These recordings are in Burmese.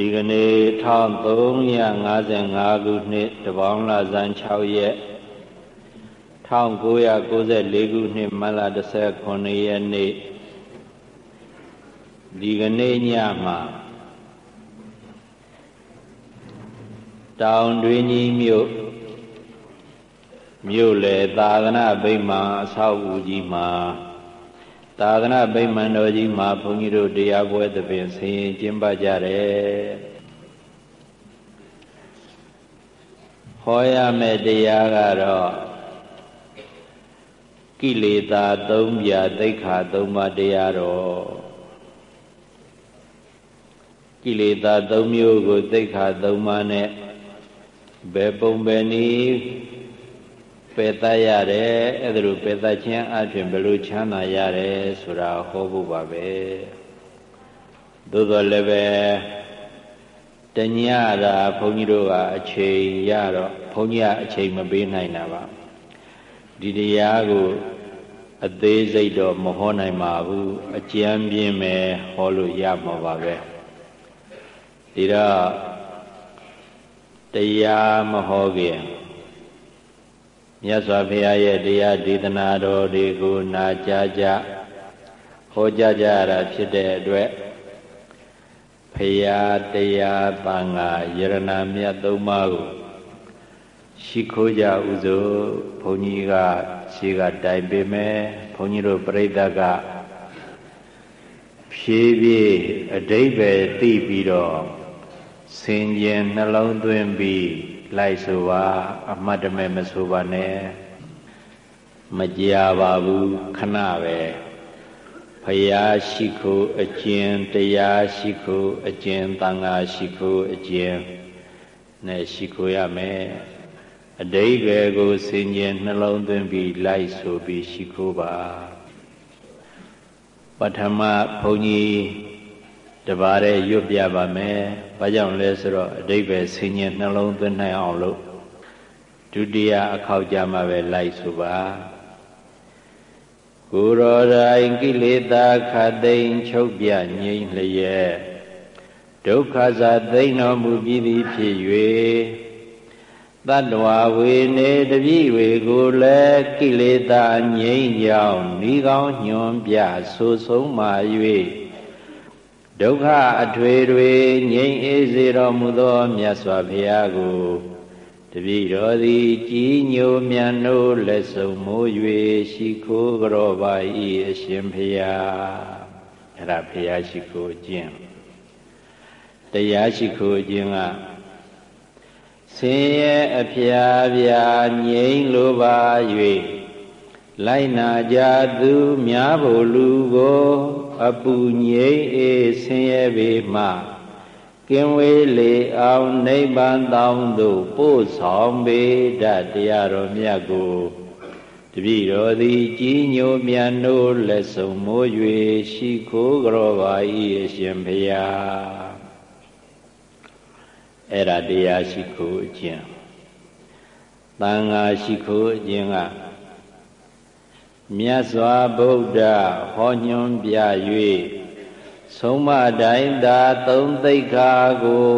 ဒီကနေ့1355ခုနှစ်တပေါင်းလဇန်6ရက်1994ခုနှစ်မလ19ရက်နေ့ဒီကနေ့ညမှာတောင်တွင်းကြီးမြို့မြို့လေသာသနာဗိမာန်အဆောက်အဦကြီးမှာ သာသနာဗိမာန်တော်ကြီးမှာဘုန်းကြီးတို့တရားပွဲသဖြင့်ဆင်ရင်ကျင်းပကြတယ်ဟောရမယ့်တရားကတော့ကိလေသာ၃ပြာသိက္ခာ၃ပါးတရားတော်ကိလေသာ၃မျိုးကိုသိက္ခာ၃ပါးနဲ့ဘယ်ပုံပဲနည်း ပယ်တတ်ရတယ်အဲ့ဒါလိုပယ်တတ်ခြင်းအပြင်ဘယ်လိုချမ်းသာရတယ်ဆိုတာဟောဖို့ပါပဲသို့တော်လည်းပဲတညတာဘုန်းကြီးတို့ကအချိန်ရတော့ဘုန်းကြီးကအချိန်မပေးနိုင်တာပါဒီတရားကိုအသေးစိတ်တော့မဟောနိုင်ပါဘူးအကျမ်းပြင်းပဲဟောလို့ရမှာပါပဲဒီတော့တရားမဟောခင် မြတ်စွာဘုရားရဲ့တရားဒေသနာတော်တွေကိုနာကြားကြဟောကြားကြရတာဖြစ်တဲ့အတွက်ဖရာတရားပန်ကယရနာမြတ်သုံးပါးကိုရှိခိုးကြဥစို့ဘုန်းကြီးကရှေးကတိုင်ပေမဲ့ဘုန်းကြီးတို့ပြိဿကဖြည်းဖြည်းအတိတ်ပဲသိပြီးတော့ဆင်ခြင်နှလုံးသွင်းပြီး လိုက်ဆိုပါအမှတ်တမဲ့မဆိုပါနဲ့မကြပါဘူးခဏပဲဖယားရှိခိုးအကျဉ်တရားရှိခိုးအကျဉ်သံဃာရှိခိုးအကျဉ်နဲ့ရှိခိုးရမယ်အတိတ်ပဲကိုဆင်ញင်နှလုံးသွင်းပြီးလိုက်ဆိုပြီးရှိခိုးပါပထမဘုန်းကြီး တပါးရဲ့ရွတ်ပြပါမယ်။ဘာကြောင့်လဲဆိုတော့အတိတ်ပဲဆင်ញင်နှလုံးသွင်းနိုင်အောင်လို့ဒုတိယအခောက်ကြမှာပဲလိုက်ဆိုပါ။ကိုရောတိုင်းကိလေသာခသိမ့်ချုပ်ပြငြိမ့်လျက်ဒုက္ခစာသိမ့်တော်မူပြီးသည်ဖြစ်၍တတ္တဝါဝေနေတပိဝေကိုလည်းကိလေသာငြိမ့်ကြောင်းဤကောင်းညွန်ပြဆိုဆုံးမာ၍ ဒုက္ခအထွေတွေငြိမ်းအေးစေတော်မူသောမြတ်စွာဘုရားကိုတပည့်တော်သည်ကြည်ညိုမြတ်နိုးလက်ဆုံမိုး၍ရှိခိုးကြောပါ၏အရှင်ဘုရားအဲ့ဒါဘုရားရှိခိုးခြင်းတရားရှိခိုးခြင်းကဆင်းရဲအဖျားပြာငြိမ်းလိုပါ၍လိုက်နာကြသူများဖို့လူကို အပူငြိမ်းအေးဆင်းရဲပေမှကင်းဝေးလေအောင်နိဗ္ဗာန်တောင်းသို့ပို့ဆောင်ပေတတ်တရားတော်မြတ်ကိုတပည့်တော်သည်ကြီးညိုမြတ်နိုးလက်ဆုံမိုး၍ရှိခိုးကြောပါ၏အရှင်ဘုရားအဲ့ဒါတရားရှိခိုးခြင်းတန်ဃာရှိခိုးခြင်းက မြတ်စွာဘုရားဟောညွှန်ပြ၍ဆုံးမတိုင်းသာသုံးသိက္ခာကို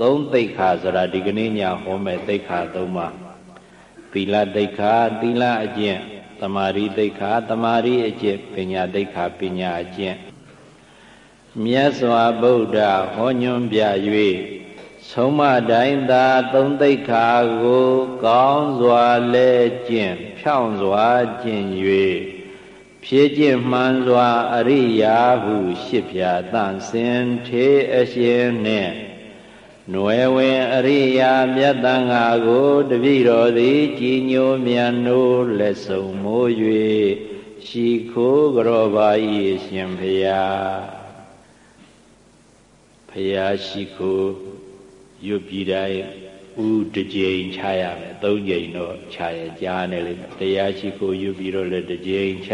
သုံးသိက္ခာဆိုတာဒီကနေ့ညဟောမဲ့သိက္ခာသုံးပါသီလသိက္ခာသီလအကျင့်တမာရီသိက္ခာတမာရီအကျင့်ပညာသိက္ခာပညာအကျင့်မြတ်စွာဘုရားဟောညွှန်ပြ၍ဆုံးမတိုင်းသာသုံးသိက္ခာကို ကောင်းစွာလဲကျင့် ဖြောင့်စွာကျင့်၍ဖြည့်ကျင့်မှန်စွာအရိယာဟုရှစ်ဖြာတန့်စင်ထေအရှင်နှင့်နွယ်ဝင်အရိယာမြတ်တန်ဃာကိုတပည့်တော်သည်ကြည်ညိုမြတ်နိုးလက်ဆုံမိုး၍ရှိခိုးကြောပါ၏ရှင်ဖျားဖျားရှိခိုးရွတ်ပြီးတိုင်းဥတကြိမ်ချရမယ် သုံးကြိမ်တော့ချရကြားနေလိမ့်မယ်တရားရှိခိုးရွတ်ပြီးတော့လည်းတစ်ကြိမ်ချ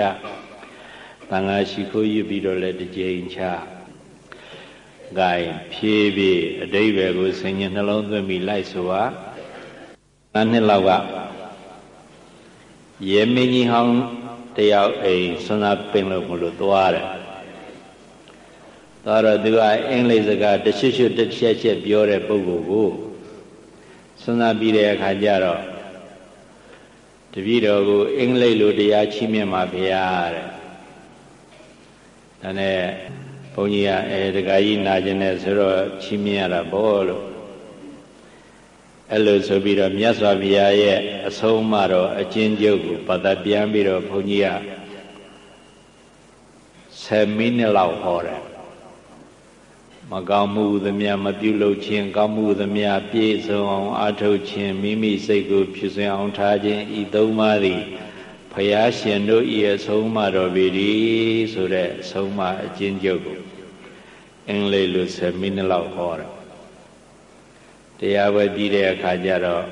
သံဃာရှိခိုးရွတ်ပြီးတော့လည်းတစ်ကြိမ်ချဂိုင်ဖြည်းဖြည်းအတိဘယ်ကိုဆင်ញနှလုံးသွင်းပြီးလိုက်ဆိုပါ။အဲနှစ်လောက်ကရေမင်းကြီးဟောင်းတယောက်အိမ်ဆွမ်းသာပင်လို့မလို့သွားတယ်။ဘဒါတော့သူကအင်္ဂလိပ်စကားတရှစ်ရှစ်တစ်ချက်ချက်ပြောတဲ့ပုဂ္ဂိုလ်ကို စဉ်းစားပြီးတဲ့အခါကျတော့တပည့်တော်ကိုအင်္ဂလိပ်လိုတရားချီးမြှင့်ပါဗျာတဲ့ဒါနဲ့ဘုန်းကြီးကအဲဒကာကြီးနာကျင်တယ်ဆိုတော့ချီးမြှင့်ရတာဘောလို့အဲ့လိုဆိုပြီးတော့မြတ်စွာဘုရားရဲ့အဆုံးအမတော်အကျဉ်းချုပ်ကိုပတ်သက်ပြန်ပြီးတော့ဘုန်းကြီးက10မိနစ်လောက်ဟောတယ် မကောင်းမှုသမျှမပြုလုပ်ခြင်းကောင်းမှုသမျှပြည့်စုံအောင်အားထုတ်ခြင်းမိမိစိတ်ကိုဖြူစင်အောင်ထားခြင်းဤသုံးပါးသည်ဖယားရှင်တို့ဤအဆုံးအမတော်ပေသည်ဆိုတဲ့အဆုံးအမအကျဉ်းချုပ်ကိုအင်္ဂလိပ်လို10မိနစ်လောက်ဟောတယ်တရားဝဲပြီးတဲ့အခါကျတော့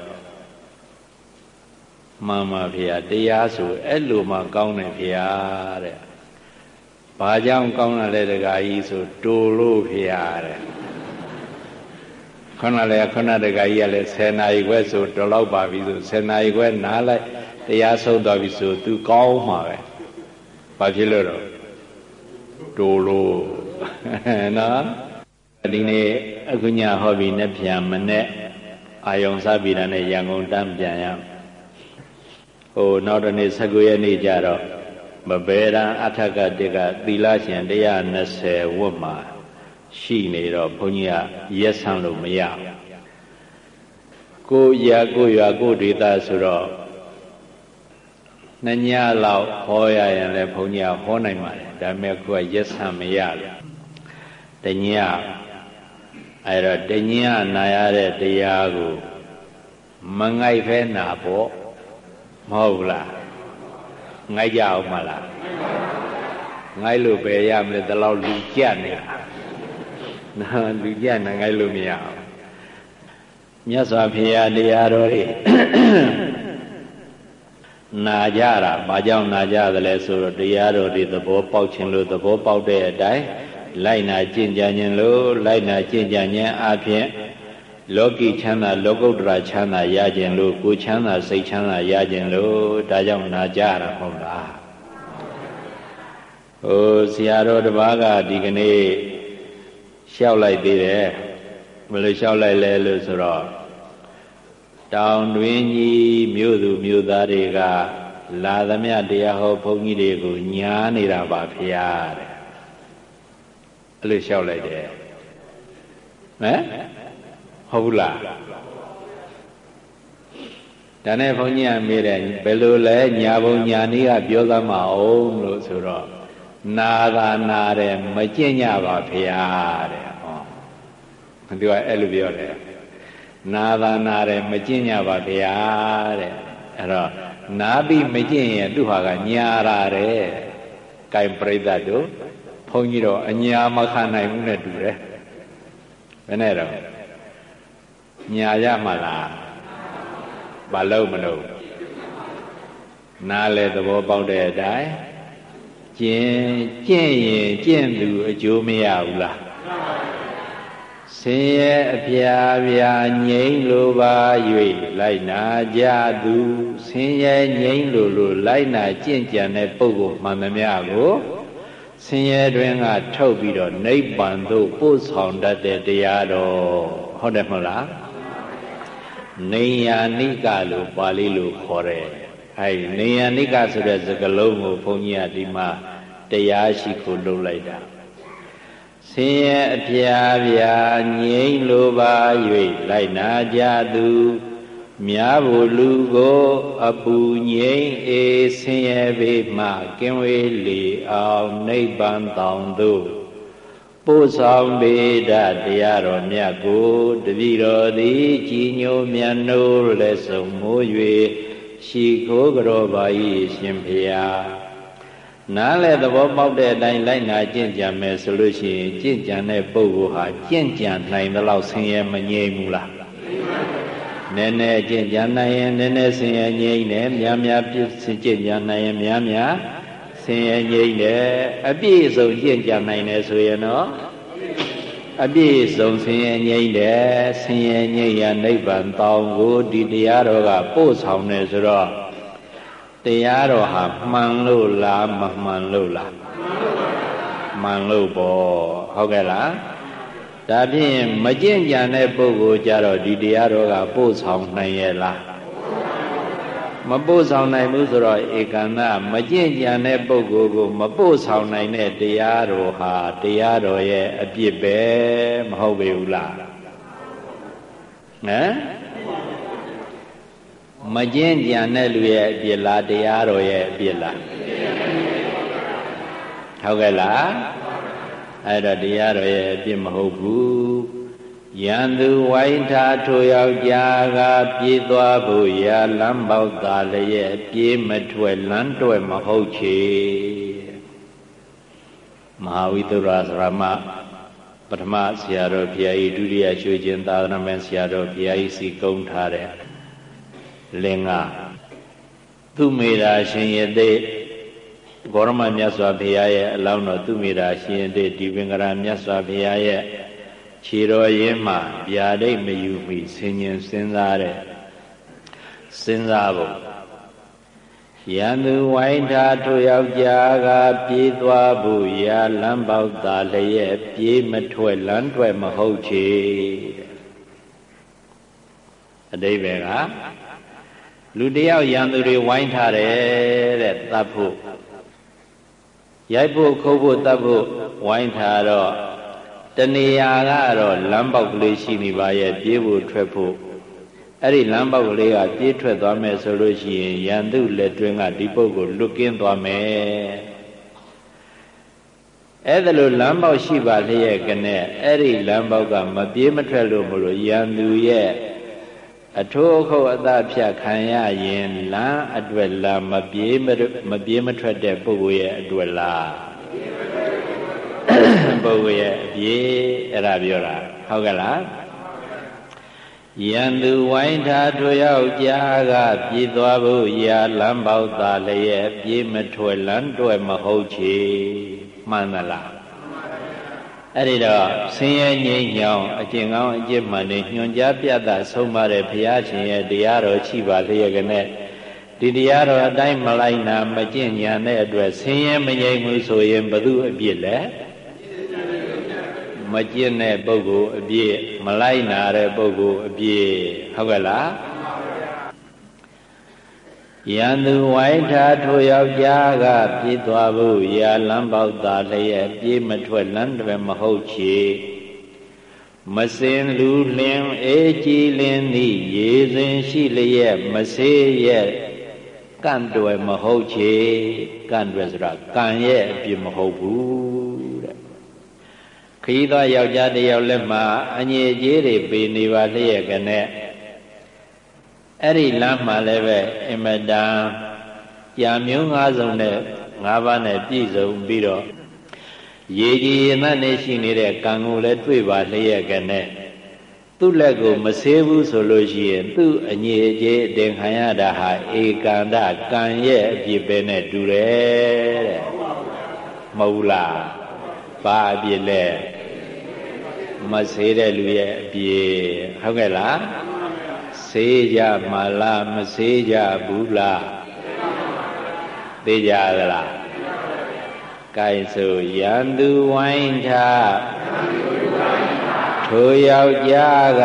မှန်ပါဗျာတရားဆိုအဲ့လိုမှကောင်းတယ်ဗျာတဲ့ ဘာကြောင့်ကောင်းတာလဲတကားကြီးဆိုတူလို့ဗျာတဲ့ခဏလေခဏတကားကြီးကလည်း10နာရီခွဲဆိုတော်လောက်ပါပြီဆို10နာရီခွဲနားလိုက်တရားဆုံးသွားပြီဆို तू ကောင်းမှာပဲဘာဖြစ်လို့တော့တူလို့နော်ဒီနေ့အခုညဟောပြီးနဲ့ပြန်မနဲ့အာယုံစားပြီးတာနဲ့ရန်ကုန်တန်းပြန်ရဟိုနောက်တနေ့19ရက်နေ့ကျတော့ မဘေရန်အထက်ကတကသီလရှင်120ဝတ်မှာရှိနေတော့ဘုန်းကြီးကရက်ဆန်းလို့မရကိုရကိုရွာကိုဒေသဆိုတော့နှစ်ညလောက်ဟောရရင်လည်းဘုန်းကြီးကဟောနိုင်ပါတယ်ဒါပေမဲ့ကိုကရက်ဆန်းမရလို့တညအဲ့တော့တညနာရတဲ့တရားကိုမငိုက်ဖဲနာဖို့မဟုတ်လား ငိုက်ကြအောင်မလားငိုက်လို့ပဲရမလဲဒီလောက်လူကြက်နေတာနော်လူကြက်နေငိုက်လို့မရအောင်မြတ်စွာဘုရားတရားတော်တွေနာကြတာဘာကြောင့်နာကြသလဲဆိုတော့တရားတော်တွေသဘောပေါက်ခြင်းလို့သဘောပေါက်တဲ့အတိုင်းလိုက်နာကျင့်ကြံခြင်းလို့လိုက်နာကျင့်ကြံခြင်းအပြင် လောကီချမ်းသာလောကုတ္တရာချမ်းသာရခြင်းလို့ကိုချမ်းသာစိတ်ချမ်းသာရခြင်းလို့ဒါကြောင့်နာကြရတာဟုတ်လားဟိုဆရာတော်တစ်ပါးကဒီကနေ့လျှောက်လိုက်သေးတယ်ဘယ်လိုလျှောက်လိုက်လဲလို့ဆိုတော့တောင်တွင်ကြီးမြို့သူမြို့သားတွေကလာသမျှတရားဟောဘုန်းကြီးတွေကိုညားနေတာပါဖျားတဲ့အဲ့လိုလျှောက်လိုက်တယ်ဟမ် ဟုတ်ဘူးလားဒါနဲ့ဘုန်းကြီးကမေးတယ်ဘယ်လိုလဲညာဘုံညာနည်းကပြောသမှာအောင်လို့ဆိုတော့နာသာနာတယ်မကျင့်ကြပါဖေဟာတဲ့ဟောသူကအဲ့လိုပြောတယ်နာသာနာတယ်မကျင့်ကြပါဖေဟာတဲ့အဲ့တော့နာပြီးမကျင့်ရင်သူဟာကညာရာတဲ့ကင်ပရိသတ်တို့ဘုန်းကြီးတော့အညာမခံနိုင်ဘူးနဲ့တူတယ်ဘယ်နဲ့တော့ ညာရမှာလားဘာလို့မလို့နားလေသဘောပေါက်တဲ့အတိုင်းကျင့်ကျင့်ရင်ကျင့်သူအကျိုးမရဘူးလားဆင်းရဲအပြာပြာငြိမ့်လိုပါ၍လိုက်နာကြသူဆင်းရဲငြိမ့်လိုလိုလိုက်နာကျင့်ကြံတဲ့ပုဂ္ဂိုလ်မှန်သမျှကိုဆင်းရဲတွင်ကထုတ်ပြီးတော့နိဗ္ဗာန်သို့ပို့ဆောင်တတ်တဲ့တရားတော်ဟုတ်တယ်မဟုတ်လား နေယာနိကလို့ပါဠိလိုခေါ်တယ်အဲဒီနေယာနိကဆိုတဲ့စကားလုံးကိုဘုန်းကြီးကဒီမှာတရားရှိခိုးလုပ်လိုက်တာဆင်းရဲအပြာပြာငြိမ့်လိုပါ၍လိုက်နာကြသူများဖို့လူကိုအပူငြိမ့်အေးဆင်းရဲပေမှကင်းဝေးလေအောင်နိဗ္ဗာန်တောင်သို့ ပို့ဆောင်ပေဒတရားတော်မြတ်ကိုတပည့်တော်သည်ကြည်ညိုမြတ်နိုးလက်ဆုံးမိုး၍ရှိခိုးကြောပါ၏ရှင်ဖျားနားလဲသဘောပေါက်တဲ့အတိုင်းလိုက်နာကျင့်ကြံမယ်ဆိုလို့ရှိရင်ကျင့်ကြံတဲ့ပုဂ္ဂိုလ်ဟာကျင့်ကြံနိုင်သလောက်ဆင်းရဲမငြိမ်ဘူးလားနည်းနည်းကျင့်ကြံနိုင်ရင်နည်းနည်းဆင်းရဲငြိမ်တယ်များများပြည့်ကျင့်ကြံနိုင်ရင်များများဆ င်းရဲငြိမ်းတယ်အပြည့်စုံကျင့်ကြံနိုင်တယ်ဆိုရင်တော့အပြည့်စုံဆင်းရဲငြိမ်းတယ်ဆင်းရဲငြိမ်းရာနိဗ္ဗာန်တောင်ကိုဒီတရားတော်ကပို့ဆောင်တယ်ဆိုတော့တရားတော်ဟာမှန်လို့လားမမှန်လို့လားမှန်လို့ပေါ့ဟုတ်ကဲ့လားဒါဖြင့်မကျင့်ကြံတဲ့ပုဂ္ဂိုလ်ကြတော့ဒီတရားတော်ကပို့ဆောင်နိုင်ရဲ့လား မပို့ဆောင်နိုင်ဘူးဆိုတော့ဧကန္တမကျင့်ကြံတဲ့ပုဂ္ဂိုလ်ကို မပို့ဆောင်နိုင်တဲ့တရားတော်ဟာတရားတော်ရဲ့အပြစ်ပဲမဟုတ်ပေဘူးလားဟမ်မကျင့်ကြံတဲ့လူရဲ့အပြစ်လားတရားတော်ရဲ့အပြစ်လားဟုတ်ကဲ့လားအဲ့တော့တရားတော်ရဲ့အပြစ်မဟုတ်ဘူး ယံသူဝိုင်းထားထိုယောက်ျားကပြေးသွားဖို့ရာလမ်းပေါက်သာလျက်ပြေးမထွက်လမ်းတွယ်မဟုတ်ချေမဟာဝိသုရသရမပထမဆရာတော်ဘုရားကြီးဒုတိယရွှေကျင်သာသနာ့ဆရာတော်ဘုရားကြီးစီကုန်းထားတဲ့လင်္ကာသူမေတာရှင်ရသေးဂေါရမမြတ်စွာဘုရားရဲ့အလောင်းတော်သူမေတာရှင်ရသေးဒီပင်္ဂရာမြတ်စွာဘုရားရဲ့ ခြေတော်ရင်းမှဗျာဒိတ်မယူမိဆင်ញင်စဉ်းစားတဲ့စဉ်းစားဖို့ရန်သူဝိုင်းထားထိုယောက်ျားကပြေးသွားဖို့ရာလမ်းပေါက်သာလျက်ပြေးမထွက်လမ်းထွက်မဟုတ်ချေအတိဘယ်ကလူတယောက်ရန်သူတွေဝိုင်းထားတယ်တဲ့တတ်ဖို့ရိုက်ဖို့ခုတ်ဖို့တတ်ဖို့ဝိုင်းထားတော့ တဏှာကတော့လမ်းပေါက်ကလေးရှိနေပါရဲ့ပြေးဖို့ထွက်ဖို့အဲ့ဒီလမ်းပေါက်ကလေးကပြေးထွက်သွားမယ်ဆိုလို့ရှိရင်ရန်သူလက်တွင်းကဒီပုဂ္ဂိုလ်လွတ်ကင်းသွားမယ်အဲ့ဒါလိုလမ်းပေါက်ရှိပါလျက်ကနဲ့အဲ့ဒီလမ်းပေါက်ကမပြေးမထွက်လို့မလို့ရန်သူရဲ့အထိုးအခုတ်အသဖြတ်ခံရရင်လမ်းအတွက်လားမပြေးမပြေးမထွက်တဲ့ပုဂ္ဂိုလ်ရဲ့အတွက်လား ပုဂ္ဂိုလ်ရဲ့အပြေးအဲ့ဒါပြောတာဟုတ်ကဲ့လားယံသူဝိုင်းထားထိုယောက်ျားကပြေးသွားဖို့ရာလမ်းပေါက်သာလျက်ပြေးမထွက်လမ်းတွယ်မဟုတ်ချေမှန်သလားအဲ့ဒီတော့ဆင်းရဲငြိမ်းချောင်းအကျင့်ကောင်းအကျင့်မှန်တွေညွှန်ကြားပြသဆုံးမတဲ့ဘုရားရှင်ရဲ့တရားတော်ရှိပါလျက်ကနဲ့ဒီတရားတော်အတိုင်းမလိုက်နာမကျင့်ညာတဲ့အတွက်ဆင်းရဲမငြိမ်းဘူးဆိုရင်ဘသူအပြစ်လဲ မကျင့်တဲ့ပုဂ္ဂိုလ်အပြည့်မလိုက်နာတဲ့ပုဂ္ဂိုလ်အပြည့်ဟုတ်ကဲ့လားယံသူဝိုင်းထားထိုယောက်ျားကပြေးသွားဖို့ရာလမ်းပေါက်သာလျက်ပြေးမထွက်လမ်းတွေမဟုတ်ချေမစင်လူလင်းအေးကြည်လင်းသည်ရေစဉ်ရှိလျက်မဆေးရဲ့ကန့်တွယ်မဟုတ်ချေကန့်တွယ်ဆိုတာကံရဲ့အပြစ်မဟုတ်ဘူးတဲ့ ခရီးသွားယောက်ျားတစ်ယောက်လက်မှာအငြိကြေးတွေပေနေပါလျက်ကနဲ့အဲ့ဒီလမ်းမှာလည်းပဲအင်မတန်ကြာမျိုး၅စုံနဲ့၅ပါးနဲ့ပြည့်စုံပြီးတော့ရေကြီးရေမတ်နဲ့ရှိနေတဲ့ကံကိုလည်းတွေ့ပါလျက်ကနဲ့သူ့လက်ကိုမဆေးဘူးဆိုလို့ရှိရင်သူ့အငြိအကျေးအတင်ခံရတာဟာဧကန္တကံရဲ့အပြစ်ပဲနဲ့တူတယ်တဲ့မဟုတ်လားဘာအပြစ်လဲ မဆေးတဲ့လူရဲ့အပြစ်ဟုတ်ကဲ့လားဆေးကြမလားမဆေးကြဘူးလားသိကြသလားကိုင်ဆိုရန်သူဝိုင်းထားထိုယောက်ျားက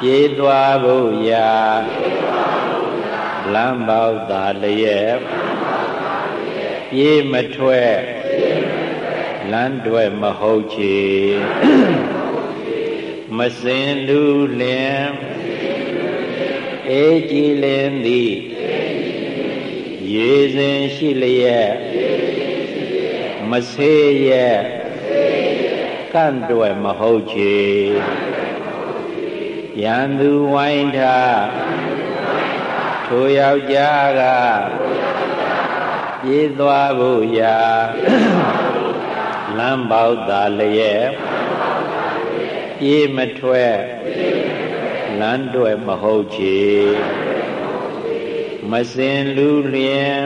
ပြေးသွားဖို့ရာလမ်းပေါက်သာလျက်ပြေးမထွက် လမ်းတွယ်မဟုတ်ချေမစင်လူလင်အေးကြည်လင်သည်ရေစဉ်ရှိလျက်မဆေးရဲ့ကန့်တွယ်မဟုတ်ချေရန်သူဝိုင်းထားထိုယောက်ျားကပြေးသွားဖို့ရာ လမ်းပေါက်သာလျက်ပြေးမထွက်လမ်းတွယ်မဟုတ်ချေမစင်လူလျင်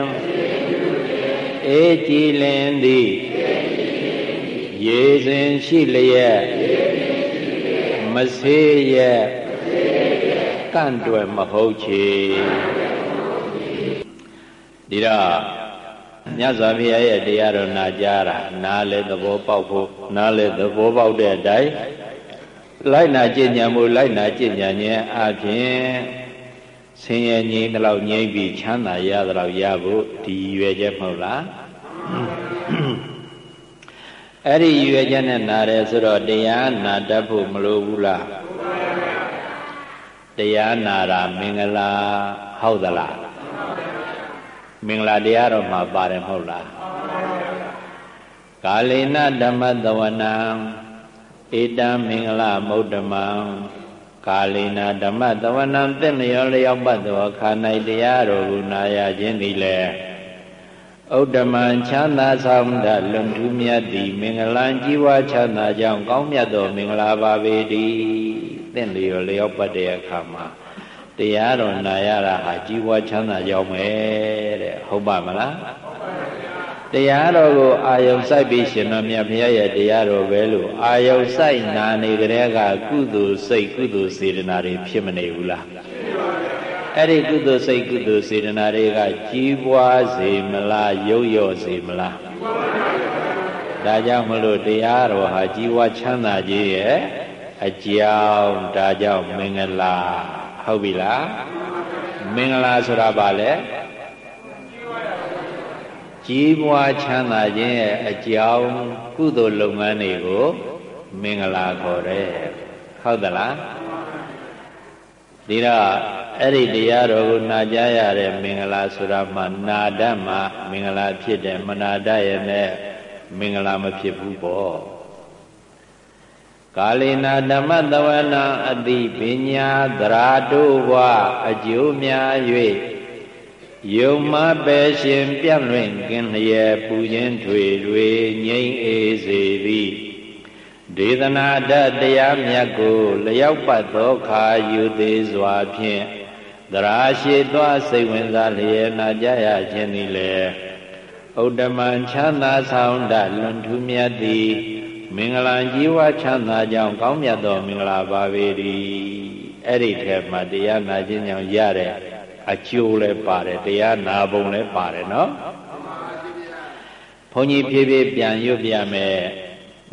အေးကြည်လင်သည်ရေစဉ်ရှိလျက်မဆေးရဲ့ကန့်တွယ်မဟုတ်ချေဒီတော့ မြတ်စွာဘုရားရဲ့တရားတော်နာကြားတာနားလဲသဘောပေါက်ဖို့နားလဲသဘောပေါက်တဲ့အတိုင်းလိုက်နာကြည်ညာမှုလိုက်နာကြည်ညာခြင်းအပြင်ဆင်းရဲငြိမ်းတော့ငြိမ်းပြီးချမ်းသာရတော့ရဖို့ဒီရွယ်ချက်မဟုတ်လားအဲ့ဒီရွယ်ချက်နဲ့နာတယ်ဆိုတော့တရားနာတတ်ဖို့မလိုဘူးလားတရားနာတာမင်္ဂလာဟုတ်သလား မင်္ဂလာတရားတော်မှာပါတယ်မဟုတ်လားကာလေနဓမ္မတဝနံဧတံမင်္ဂလမုဒ္ဓမံကာလေနဓမ္မတဝနံတင့်လျောလျောက်ပတ်သောခါ၌တရားတော်ကိုနာရခြင်းသည်လည်းဥဒ္ဓမံချမ်းသာဆောင်တလွန်ထူးမြတ်သည်မင်္ဂလံជីវချမ်းသာကြောင့်ကောင်းမြတ်သောမင်္ဂလာပါပေတည်းတင့်လျောလျောက်ပတ်တဲ့အခါမှာ တရားတော်နာရတာဟာကြီးပွားချမ်းသာကြောင်းပဲတဲ့ဟုတ်ပါမလားတရားတော်ကိုအာယုံစိုက်ပြီးရှင်တော်မြတ်ဘုရားရဲ့တရားတော်ပဲလို့အာယုံစိုက်နာနေကြတဲ့ကကုသိုလ်စိတ်ကုသိုလ်စေတနာတွေဖြစ်မနေဘူးလားအဲ့ဒီကုသိုလ်စိတ်ကုသိုလ်စေတနာတွေကကြီးပွားစေမလားရုပ်ရော့စေမလားဒါကြောင့်မလို့တရားတော်ဟာကြီးပွားချမ်းသာခြင်းရဲ့အကြောင်းဒါကြောင့်မင်္ဂလာ ဟုတ်ပြီလားမင်္ဂလာဆိုတာဘာလဲကြီးပွားချမ်းသာခြင်းရဲ့အကြောင်းကုသိုလ်လုပ်ငန်းတွေကိုမင်္ဂလာခေါ်တယ်ဟုတ်သလားဒီတော့အဲ့ဒီတရားတော်ကိုနာကြားရတဲ့မင်္ဂလာဆိုတာမှနာတတ်မှမင်္ဂလာဖြစ်တယ်မနာတတ်ရဲ့နဲ့မင်္ဂလာမဖြစ်ဘူးပေါ့ ကာလေနာဓမ္မတဝနာအတိပညာသရာတို့ဝအကျိုးများ၍ယုံမပဲရှင်ပြန့်လွင့်ကင်းလျက်ပူခြင်းထွေတွေငြိမ့်အေးစေသည်ဒေသနာတတရားမြတ်ကိုလျောက်ပတ်သောခါယူသေးစွာဖြင့်သရာရှိသောစိတ်ဝင်စားလျက်နာကြရခြင်းသည်လေဥဒ္ဓမံချမ်းသာဆောင်တလွန်ထူးမြတ်သည် မင်္ဂလာကြီးဝါချမ်းသာကြောင်းကောင်းမြတ်သောမင်္ဂလာပါပေ၏အဲ့ဒီထဲမှာတရားနာခြင်းကြောင့်ရတဲ့အကျိုးလည်းပါတယ်တရားနာပုံလည်းပါတယ်နော်ဘုန်းကြီးဖြည်းဖြည်းပြန်ရွတ်ပြမယ်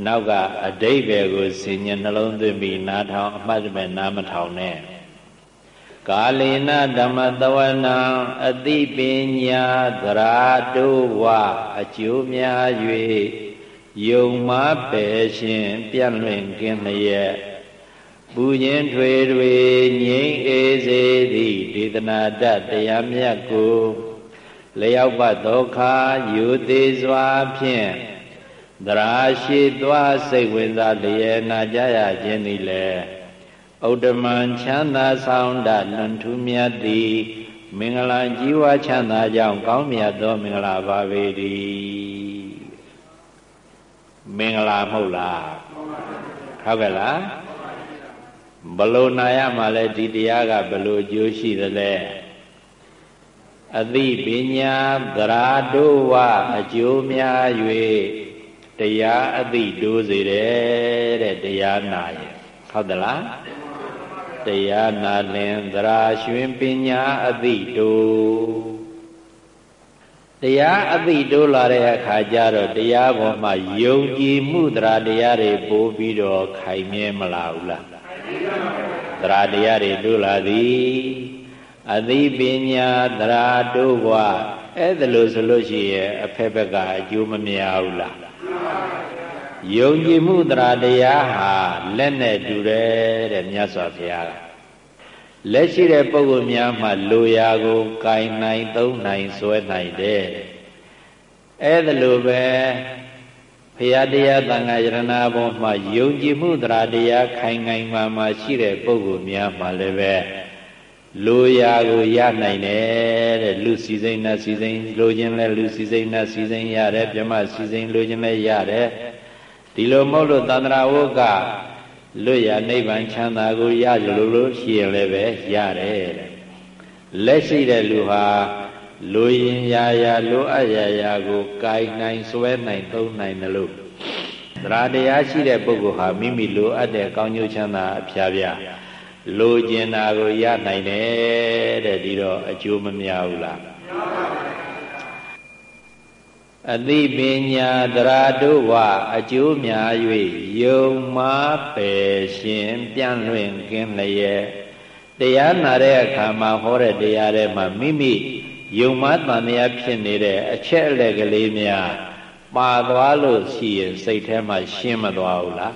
နောက်ကအတိတ်ပဲကိုဆင်ញနှလုံးသွင်းပြီးနားထောင်အမှတ်တမဲ့နားမထောင်နဲ့ကာလေနဓမ္မတဝနာအတိပညာသရာတုဝအကျိုးများ၍ ယုံမားပယ်ရှင်ပြန့်လွင့်ကင်းလျက်ပူခြင်းထွေတွေငြိမ့်အေးစေသည့်ဒေသနာတတရားမြတ်ကိုလျောက်ပတ်သောခါယူသေးစွာဖြင့်သရာရှိသွားစိတ်ဝင်စားလျက်နာကြရခြင်းသည်လေဥဒ္ဓမံချမ်းသာဆောင်တလွန်ထူးမြတ်သည်မင်္ဂလာကြီးဝါချမ်းသာကြောင့်ကောင်းမြတ်သောမင်္ဂလာပါပေတည်း မင်္ဂလာမဟုတ်လားဟုတ်ကဲ့လားဘလို့နာရမှာလဲဒီတရားကဘလို့အကျိုးရှိသလဲအသိပညာသရာတို့ဝအကျိုးများ၍တရားအသိဒိုးစေတယ်တဲ့တရားနာရဲ့ဟုတ်သလားတရားနာလင်သရာရွှင်ပညာအသိဒိုး တရားအသိတိုးလာတဲ့အခါကျတော့တရားပေါ်မှာယုံကြည်မှုတရားတရားတွေပို့ပြီးတော့ခိုင်မြဲမလာဘူးလားတရားတရားတွေတိုးလာသည်အသိပညာတရားတိုးဘွားအဲ့ဒါလို့ဆိုလို့ရှိရင်အဖက်ဘက်ကအကျိုးမများဘူးလားယုံကြည်မှုတရားတရားဟာလက်နဲ့တူတယ်တဲ့မြတ်စွာဘုရားက လက်ရှိတဲ့ပုဂ္ဂိုလ်များမှလိုရာကိုကင်နိုင်သုံးနိုင်ဆွဲနိုင်တယ်အဲ့ဒါလိုပဲဖရာတရားသံဃာယရနာဘုံမှာယုံကြည်မှုတရားတရားခိုင်ခိုင်မာမာရှိတဲ့ပုဂ္ဂိုလ်များမှလည်းပဲလိုရာကိုရနိုင်တယ်တဲ့လူစီစိမ့်နဲ့စီစိမ့်လိုခြင်းလဲလူစီစိမ့်နဲ့စီစိမ့်ရတယ်ပြမစီစိမ့်လိုခြင်းလဲရတယ်ဒီလိုမဟုတ်လို့သန္တရာဝုက လွတ်ရနိဗ္ဗာန်ချမ်းသာကိုရကြလို့လို့ရှိရင်လည်းပဲရတယ်လက်ရှိတဲ့လူဟာလိုရင်ရာရာလိုအပ်ရာရာကိုကိုင်နိုင်စွဲနိုင်သုံးနိုင်တယ်လို့သရတရားရှိတဲ့ပုဂ္ဂိုလ်ဟာမိမိလိုအပ်တဲ့ကောင်းကျိုးချမ်းသာအဖျားပြလိုချင်တာကိုရနိုင်တယ်တဲ့ဒီတော့အကျိုးမများဘူးလား အသိပညာတရာတို့ဝအကျိုးများ၍ယုံမာပယ်ရှင်ပြန့်လွင့်ကင်းလျက်တရားနာတဲ့အခါမှာဟောတဲ့တရားတွေမှာမိမိယုံမာတန်တရားဖြစ်နေတဲ့အချက်အလက်ကလေးများပါသွားလို့ရှိရင်စိတ်ထဲမှာရှင်းမသွားဘူးလား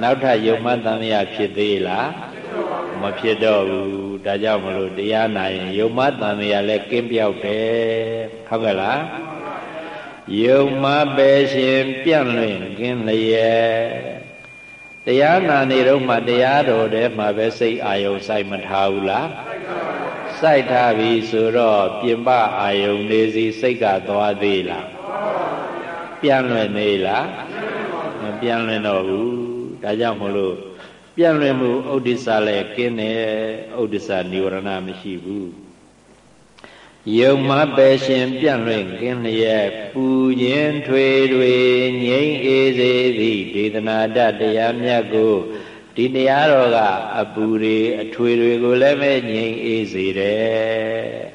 နောက်ထပ်ယုံမာတန်တရားဖြစ်သေးလားမဖြစ်တော့ဘူးဒါကြောင့်မလို့တရားနာရင်ယုံမာတန်တရားလည်းကင်းပြောက်တယ်ဟုတ်ကဲ့လား ယုံမပဲရှင်ပြန့်လွင်ကင်းလျက်တရားနာနေတော့မှတရားတော်ထဲမှာပဲစိတ်အာယုံစိုက်မထားဘူးလားစိုက်ထားပြီဆိုတော့ပြင်ပအာယုံနေစီစိတ်ကသွားသေးလားပြန့်လွင်နေလားမပြန့်လွင်တော့ဘူးဒါကြောင့်မလို့ပြန့်လွင်မှုဥဒိစ္စလည်းကင်းတယ်ဥဒိစ္စនិဝရဏမရှိဘူး ယုံမပဲရှင်ပြန့်လွင့်ကင်းလျက်ပူခြင်းထွေတွေငြိမ့်အေးစေသည့်ဒေသနာတတရားမြတ်ကိုဒီတရားတော်ကအပူတွေအထွေတွေကိုလည်းပဲငြိမ့်အေးစေတယ်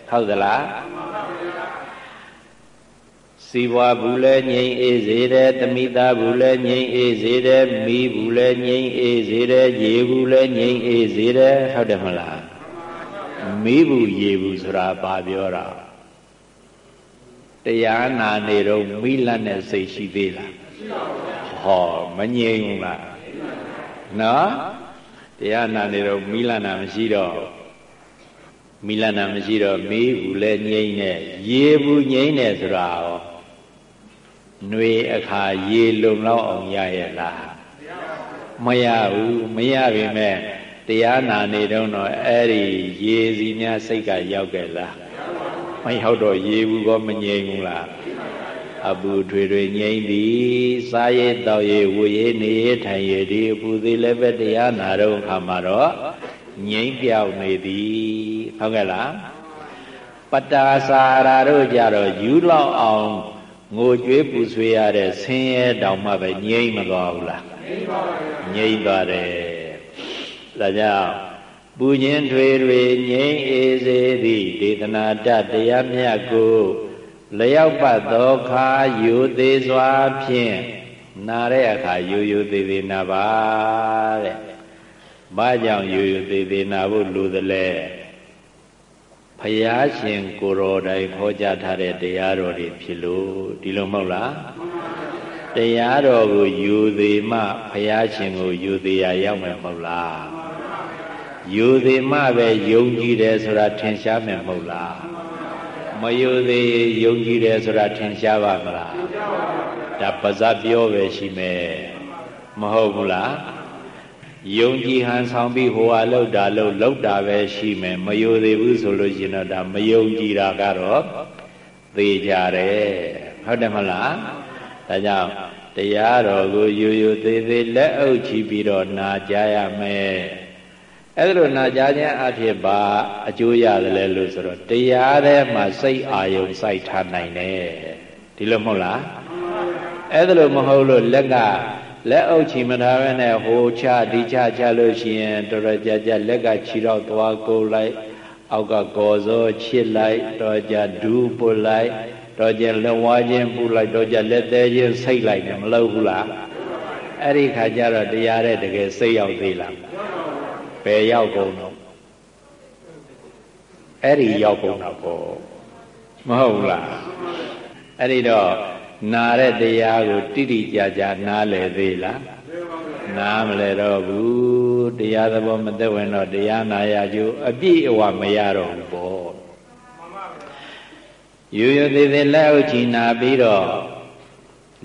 ဟုတ်သလားစီဘွားဘူးလည်းငြိမ့်အေးစေတယ်တမိသားဘူးလည်းငြိမ့်အေးစေတယ်မိဘူးလည်းငြိမ့်အေးစေတယ်ရေဘူးလည်းငြိမ့်အေးစေတယ်ဟုတ်တယ်မလား မေးဘူးရေဘူးဆိုတာဘာပြောတာတရားနာနေတော့မိလတ်နဲ့စိတ်ရှိသေးလားဟောမငြိမ်ဘူးလားနော်တရားနာနေတော့မိလတ်နာမရှိတော့မိလတ်နာမရှိတော့မေးဘူးလဲငြိမ်နေရေဘူးငြိမ်နေဆိုတာရောຫນွေအခါရေလုံလောက်အောင်ရရဲ့လားမရဘူးမရပြီမဲ့ တရားနာနေတော့အဲ့ဒီရေစီများစိတ်ကရောက်ကြလားမရောက်တော့ရေဘူးကောမငြိမ်ဘူးလားအပူထွေထွေငြိမ့်သည်စားရည်တောက်ရည်ဝေရည်နေရထိုင်ရည်ဒီအပူသေးလည်းပဲတရားနာတော့ခါမှာတော့ငြိမ့်ပြောက်နေသည်ဟုတ်ကဲ့လားပတာစာရာတို့ကြတော့ယူလောက်အောင်ငိုကြွေးပူဆွေးရတဲ့ဆင်းရဲတောင်မှပဲငြိမ့်မသွားဘူးလားငြိမ့်သွားတယ် ဒါကြောင့်ပူခြင်းထွေတွေငြိမ်းအေးစေသည့်ဒေသနာတတရားမြတ်ကိုလျောက်ပတ်သောခါယူသေးစွာဖြင့်နာတဲ့အခါယူယူသေးသေးနာပါတဲ့။ဘာကြောင့်ယူယူသေးသေးနာဖို့လိုသလဲ။ဖယားရှင်ကိုရောတိုင်ဟောကြားထားတဲ့တရားတော်တွေဖြစ်လို့ဒီလိုမဟုတ်လား။တရားတော်ကိုယူသေးမှဖယားရှင်ကိုယူသေးရရောက်မယ်မဟုတ်လား။ ယူသေးမှပဲယုံကြည်တယ်ဆိုတာထင်ရှားမယ်မဟုတ်လားမယူသေးယုံကြည်တယ်ဆိုတာထင်ရှားပါမလားဒါပါဇက်ပြောပဲရှိမယ်မဟုတ်ဘူးလားယုံကြည်ဟန်ဆောင်ပြီးဟိုဟာလောက်တာလောက်လောက်တာပဲရှိမယ်မယိုသေးဘူးဆိုလို့ရှင်တော့ဒါမယုံကြည်တာကတော့သေကြတယ်ဟုတ်တယ်မလားဒါကြောင့်တရားတော်ကိုယူယူသေးသေးလက်အုပ်ချပြီးတော့နာကြရမယ် အဲ့ဒါလိုနာကြားခြင်းအဖြစ်ပါအကျိုးရတယ်လဲလို့ဆိုတော့တရားထဲမှာစိတ်အာယုံစိုက်ထားနိုင်တယ်ဒီလိုမဟုတ်လားအဲ့ဒါလိုမဟုတ်လို့လက်ကလက်အုပ်ချီမထားဘဲနဲ့ဟိုချဒီချချလို့ရှိရင်တော်တော်ကြာကြာလက်ကခြေတော့သွားကိုလိုက် အောက်ကကော်စောချစ်လိုက်တော်ကြာဒူးပုတ်လိုက်တော်ကြာလက်ဝါးချင်းပူလိုက်တော်ကြာလက်သေးချင်းဆိတ်လိုက်တယ်မလုပ်ဘူးလားအဲ့ဒီခါကျတော့တရားတဲ့တကယ်စိတ်ရောက်သေးလား ဘယ်ရောက်ကုန်တော့အဲ့ဒီရောက်ကုန်တော့ပေါ့မဟုတ်လားအဲ့ဒီတော့နာတဲ့တရားကိုတိတိကျကျနားလည်သေးလားနားမလဲတော့ဘူးတရားသဘောမသက်ဝင်တော့တရားနာရကြအပြည့်အဝမရတော့ဘူးပေါ့ရိုးရိုးသေးသေးလက်အုပ်ချီနာပြီးတော့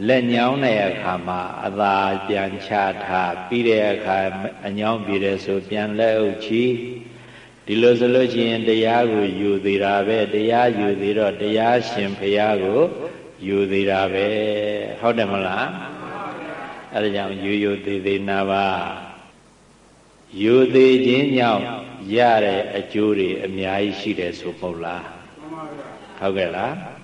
လက်ညောင်းတဲ့အခါမှာအသာပြန်ချထားပြီးတဲ့အခါအညောင်းပြီးတဲ့ဆိုပြန်လက်အုပ်ချီဒီလိုဆိုလို့ရှိရင်တရားကိုယူသေးတာပဲတရားယူသေးတော့တရားရှင်ဖရာကိုယူသေးတာပဲဟုတ်တယ်မလားအဲဒါကြောင့်ယူယူသေးသေးနာပါယူသေးခြင်းကြောင့်ရတဲ့အကျိုးတွေအများကြီးရှိတယ်ဆိုပေါ့လားဟုတ်ကဲ့လား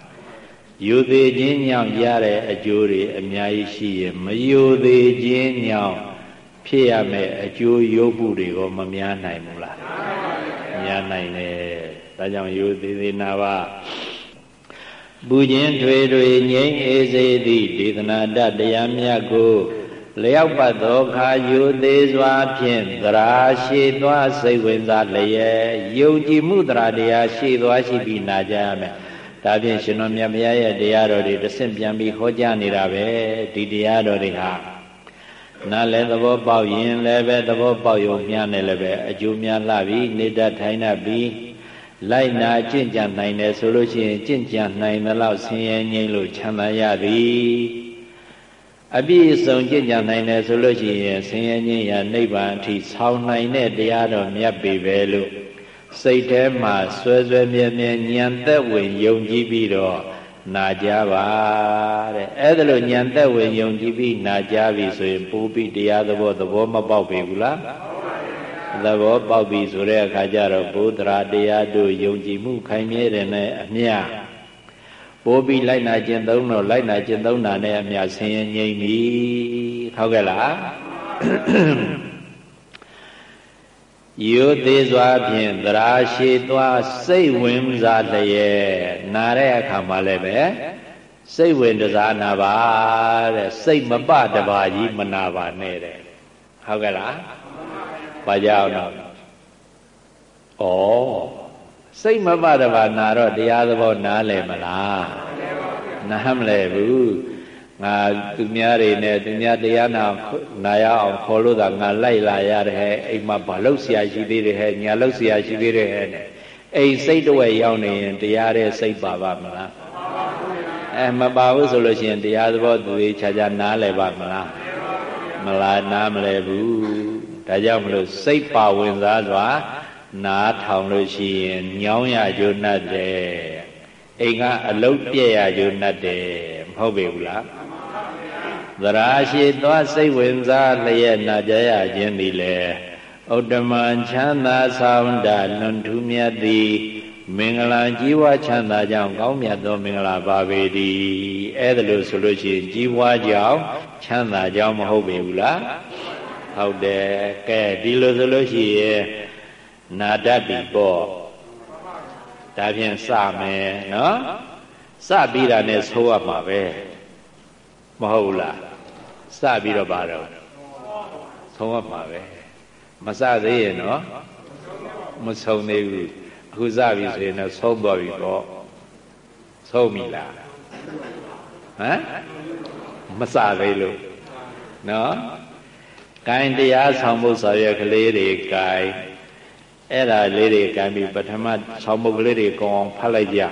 ယူသေးခြင်းကြောင့်ရတဲ့အကျိုးတွေအများကြီးရှိရင်မယူသေးခြင်းကြောင့်ဖြစ်ရမယ့်အကျိုးရုပ်မှုတွေကိုမများနိုင်ဘူးလားများနိုင်တယ်ဒါကြောင့်ယူသေးသေးနာပါပူခြင်းထွေထွေငြိမ်းအေးစေသည့်ဒေသနာတတရားမြတ်ကိုလျောက်ပတ်သောခါယူသေးစွာဖြင့်သရာရှိသွားစိတ်ဝင်စားလျက်ယုံကြည်မှုသရာတရားရှိသွားရှိပြီးနာကြရမယ် ဒါဖြင့်ရှင်တော်မြတ်ဘုရားရဲ့တရားတော်တွေတဆင့်ပြန်ပြီးဟောကြားနေတာပဲဒီတရားတော်တွေဟာနားလည်းသဘောပေါက်ရင်လည်းပဲသဘောပေါက်ရုံမျှနဲ့လည်းပဲအကျိုးများလှပြီးနေတတ်ထိုင်တတ်ပြီးလိုက်နာကျင့်ကြံနိုင်တယ်ဆိုလို့ရှိရင်ကျင့်ကြံနိုင်သလောက်ဆင်းရဲငြိမ်းလို့ချမ်းသာရသည်အပြည့်အစုံကျင့်ကြံနိုင်တယ်ဆိုလို့ရှိရင်ဆင်းရဲငြိမ်းရာနိဗ္ဗာန်အထိဆောင်းနိုင်တဲ့တရားတော်မြတ်ပေပဲလို့ စိတ်ထဲမှာဆွဲဆွဲမြဲမြဲညံသက်ဝင်ယုံကြည်ပြီးတော့နာကြပါတဲ့အဲ့ဒါလို့ညံသက်ဝင်ယုံကြည်ပြီးနာကြပြီဆိုရင်ပူပြီးတရားသဘောသဘောမပေါက်ပြီဘူးလားသဘောပေါက်ပြီဆိုတဲ့အခါကျတော့ဘုဒ္ဓရာတရားတို့ယုံကြည်မှုခိုင်မြဲတယ်နဲ့အမြပိုးပြီးလိုက်နာကျင့်သုံးတော့လိုက်နာကျင့်သုံးတာနဲ့အမြဆင်းရဲငြိမ့်ပြီဟုတ်ကဲ့လား ရိုသေးစွာဖြင့်သရာရှိသွားစိတ်ဝင်စားလျက်နာတဲ့အခါမှာလည်းပဲစိတ်ဝင်တစားနာပါတဲ့စိတ်မပတပါကြီးမနာပါနဲ့တဲ့ဟုတ်ကဲ့လားဘာကြောင့်တော့ဩစိတ်မပတပါနာတော့တရားသဘောနားလည်မလားနားမလဲဘူး ငါသူများတွေနဲ့သူများတရားနာနာရအောင်ခေါ်လို့သာငါလိုက်လာရတဲ့ဟဲ့အိမ်မှာဘာလို့ဆရာရှိသေးတယ်ဟဲ့ညာလို့ဆရာရှိသေးတယ်ဟဲ့နဲ့အိမ်စိတ်တော့ရောက်နေရင်တရားတဲ့စိတ်ပါပါမလားအဲမပါဘူးဆိုလို့ရှိရင်တရားသဘောသူတွေခြားခြားနားလည်ပါမလားမလားနားမလဲဘူးဒါကြောင့်မလို့စိတ်ပါဝင်စားစွာနားထောင်လို့ရှိရင်ညောင်းရကြုံတတ်တယ်အိမ်ကအလုတ်ပြည့်ရကြုံတတ်တယ်မဟုတ်ပေဘူးလား သရာရှိသွားစိတ်ဝင်စားလျက်နာကြရခြင်းသည်လေဥတ္တမချမ်းသာဆောင်တာလွန်ထူးမြတ်သည်မင်္ဂလာကြီးဝါချမ်းသာကြောင့်ကောင်းမြတ်သောမင်္ဂလာပါပေသည်အဲ့ဒါလို့ဆိုလို့ရှိရင်ကြီးဝါကြောင့်ချမ်းသာကြောင့်မဟုတ်ပေဘူးလားဟုတ်တယ်ကဲဒီလိုဆိုလို့ရှိရင်နာတတ်ပြီပေါ့ဒါဖြင့်စမယ်နော်စပြီးတာနဲ့ဆိုးရမှာပဲ မဟုတ်လားစပြီးတော့ပါတော့ဆုံးရမှာပဲမစသေးရင်တော့မဆုံးသေးဘူးအခုစပြီဆိုရင်တော့ဆုံးသွားပြီပေါ့ဆုံးပြီလားဟမ်မစသေးလို့နော်ကိုင်းတရားဆောင်ဖို့ဆောင်ရွက်ကလေးတွေကင်အဲ့ဒါလေးတွေကင်ပြီးပထမဆောင်ဖို့ကလေးတွေကောင်းအောင်ဖတ်လိုက်ကြ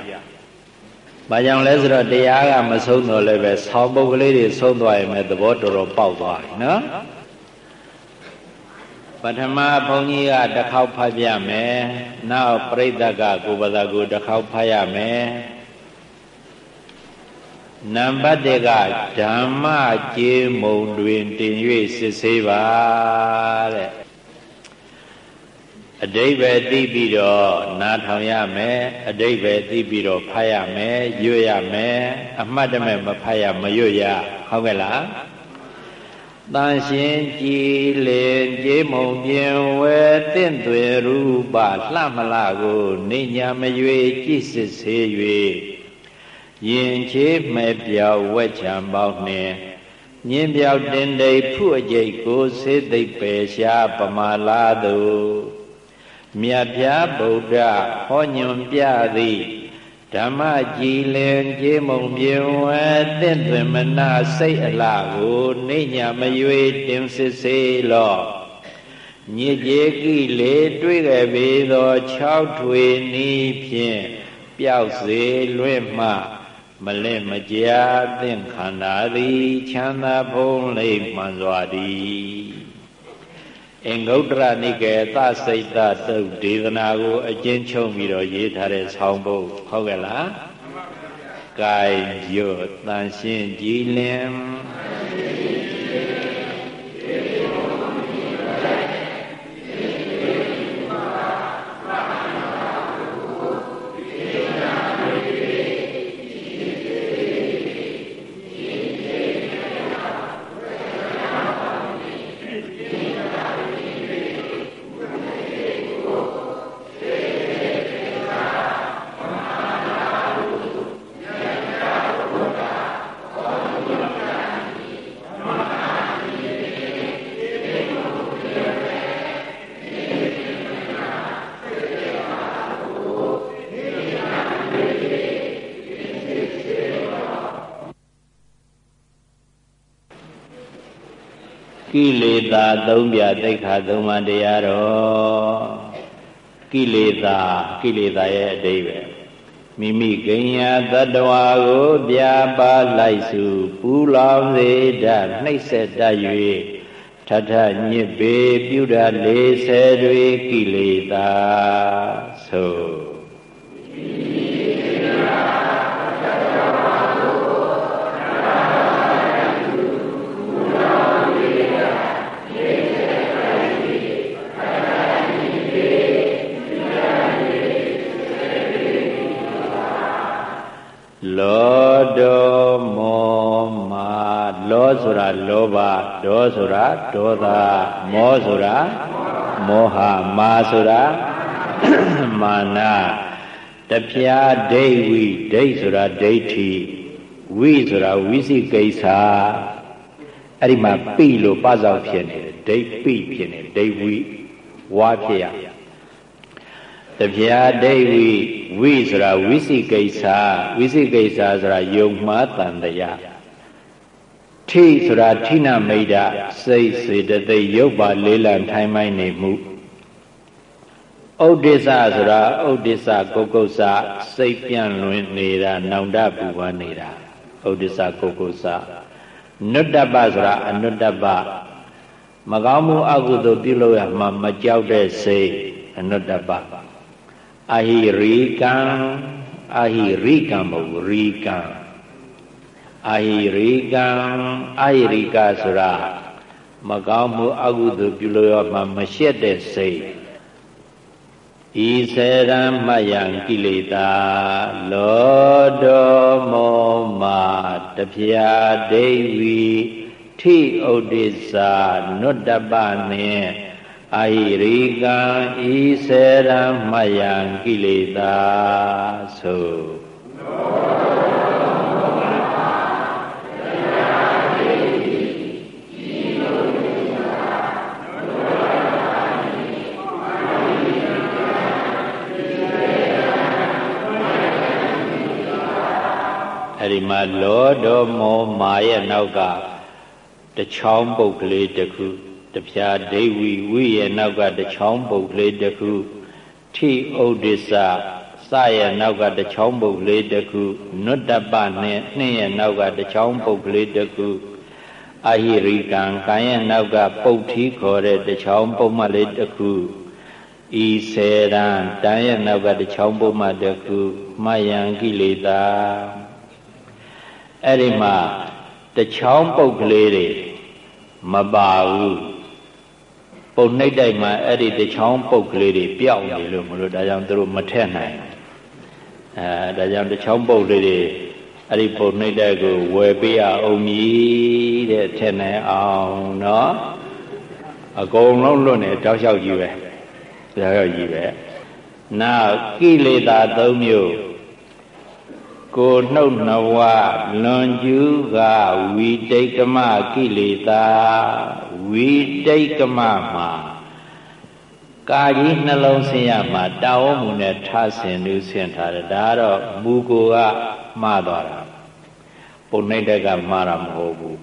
ဘာကြောင့်လဲဆိုတော့တရားကမဆုံးတော့လည်းပဲဆောင်းပုတ်ကလေးတွေဆုံးသွားရင်လည်းသဘောတော်တော်ပေါက်သွားပြီနော်ပထမဘုန်းကြီးကတစ်ခေါက်ဖတ်ပြမယ်နောက်ပြိဿကကိုပဒါကိုတစ်ခေါက်ဖတ်ရမယ်နံပါတ်1ကဓမ္မကျေမုံတွင်တင်၍စစ်ဆေးပါတဲ့ အတိဘယ်သိပြီးတော့နားထောင်ရမယ်အတိဘယ်သိပြီးတော့ဖတ်ရမယ်ရွတ်ရမယ်အမှတ်တမဲ့မဖတ်ရမရွတ်ရဟုတ်ကဲ့လားတန်ရှင်ကြည်လင်ကြေးမုံပြင်ဝဲတင့်သွေရူပလှမလာကိုနေညာမရွေကြည်စစ်ဆေး၍ရင်ချေးမဲ့ပြောက်ဝက်ချံပေါင်းနှင့်ညင်းပြောက်တင်တိဖုအကျိတ်ကိုစေသိပ်ပယ်ရှားပမာလာသူ မြတ်ပြားဗုဒ္ဓဟောညွန်ပြသည်ဓမ္မကြည်လင်ကြေးမုံပြေဝဲတင့်သွင်မနာစိတ်အလားကိုနေညာမရွေတင်စစ်စေလော့ညစ်ကြေကိလေတွေ့ခဲ့ပေသော6ထွေနီးဖြင့်ပျောက်စေလွင့်မှမလဲ့မကြာသင်္ခန္ဓာသည်ချမ်းသာဖုံးလိမ့်မှန်စွာသည် အင်္ဂုတ္တရနိကေသစိတ်တတုတ်ဒေသနာကို အကျဉ်းချုပ်ပြီးတော့ရေးထားတဲ့ဆောင်းပုဒ်ဟုတ်ကဲ့လား။ကိုင်ရွတ်တန်ရှင်းကြည်လင် သာသုံးပြတိခါသုံးပါးတရားတော်ကိလေသာကိလေသာရဲ့အတိပ္ပယ်မိမိကိညာတတ္တဝါကိုပြပါလိုက်စုပူလောင်စေတတ်နှိမ့်ဆက်တတ်၍ထထညစ်ပေပြုတတ်လေးဆယ်တွေကိလေသာဆို လောဒောမောမာလောဆိုတာလောဘဒောဆိုတာဒေါသမောဆိုတာမောဟမာဆိုတာမာနတပြားဒိဋ္ဌိဒိဋ္ဌဆိုတာဒိဋ္ဌိဝိဆိုတာဝိသိကိစ္စအဲ့ဒီမှာပိလို့ပဇောက်ဖြစ်နေတယ်ဒိဋ္ဌပိဖြစ်နေဒိဋ္ဌဝိဝါဖြစ်ရ တပြားဒိဋ္ဌိဝိဆိုတာဝိသိကိစ္စဝိသိကိစ္စဆိုတာယုံမှားတန်တရားထိဆိုတာထိနမိတ်ဒစိတ်စေတသိက်ရုပ်ပါလေးလံထိုင်းမိုင်းနေမှုဥဒိစ္စဆိုတာဥဒိစ္စကုတ်ကုတ်စစိတ်ပြန့်လွင်နေတာနောင်တပူပန်းနေတာဥဒိစ္စကုတ်ကုတ်စနုတ္တပဆိုတာအနုတ္တပမကောင်းမှုအကုသိုလ်ပြုလို့ရမှမကြောက်တဲ့စိတ်အနုတ္တပ အဟိရိကံအဟိရိကံမဟုတ်ရိကံအဟိရိကံအဟိရိကဆိုတာမကောင်းမှုအကုသိုလ်ပြုလို့ရမှမရှက်တဲ့စိတ်ဤစေရန်မယံကိလေသာလောတောမောမာတပြာဒိဝီထိဥဒိစ္စနုတ္တပနှင့် အာဟိရိကံဤစေရမယံကိလေသာဆိုအဲ့ဒီမှာလောဒေါမောမာရဲ့နောက်ကတချောင်းပုတ်ကလေးတစ်ခု တပြာဒိဝီဝိရဲ့နောက်ကတချောင်းပုတ်ကလေးတစ်ခုထိဥဒိစ္စစရဲ့နောက်ကတချောင်းပုတ်ကလေးတစ်ခုနုတ္တပနဲ့နှင်းရဲ့နောက်ကတချောင်းပုတ်ကလေးတစ်ခုအဟိရိကံကံရဲ့နောက်ကပုတ်ထီးခေါ်တဲ့တချောင်းပုတ်မှလေးတစ်ခုဤစေရန်တန်ရဲ့နောက်ကတချောင်းပုတ်မှတစ်ခုမယံကိလေသာအဲ့ဒီမှာတချောင်းပုတ်ကလေးတွေမပါဘူး ပုံနှိပ်တိုက်မှာအဲ့ဒီတချောင်းပုတ်ကလေးတွေပျောက်နေလို့မလို့ဒါကြောင့်သူတို့မထက်နိုင်အဲဒါကြောင့်တချောင်းပုတ်လေးတွေအဲ့ဒီပုံနှိပ်တိုက်ကိုဝယ်ပေးရအောင်မည်တဲ့ထက်နိုင်အောင်နော်အကုန်လုံးလွတ်နေတောက်လျှောက်ကြီးပဲတောက်လျှောက်ကြီးပဲနောက်ကိလေသာ၃မျိုး ကိုနှုတ်နဝလွန်ကျူးကဝီတိတ်ကမကိလေသာဝီတိတ်ကမမှာကာကြီးနှလုံးဆင်းရမှာတာဝမှုနဲ့ထဆင်လူဆင်ထားတယ်ဒါကတော့မူကိုကမှားသွားတာပုံနှိမ့်တက်ကမှားတာမဟုတ်ဘူး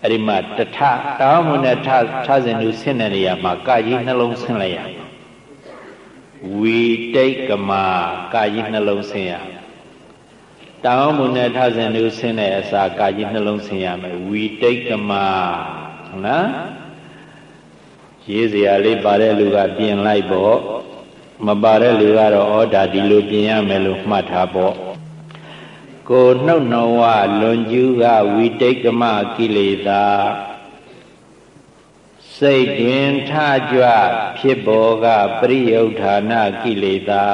အဲ့ဒီမှာတထတာဝမှုနဲ့ထထဆင်လူဆင်တဲ့နေရာမှာကာကြီးနှလုံးဆင်းလိုက်ရဝီတိတ်ကမကာကြီးနှလုံးဆင်းရ တောင်းမှုနဲ့ထဆင်လူဆင်းတဲ့အစာကာကြီးနှလုံးဆင်းရမယ်ဝီတိတ်ကမဟုတ်လားရေးစရာလေးပါတဲ့လူကပြင်လိုက်ပေါ့မပါတဲ့လူကတော့ဩဒါဒီလိုပြင်ရမယ်လို့မှတ်ထားပေါ့ကိုနှုတ်နှဝလွန်ကျူးကဝီတိတ်ကမကိလေသာစိတ်တွင်ထကြွဖြစ်ပေါ်ကပရိယုဌာနကိလေသာ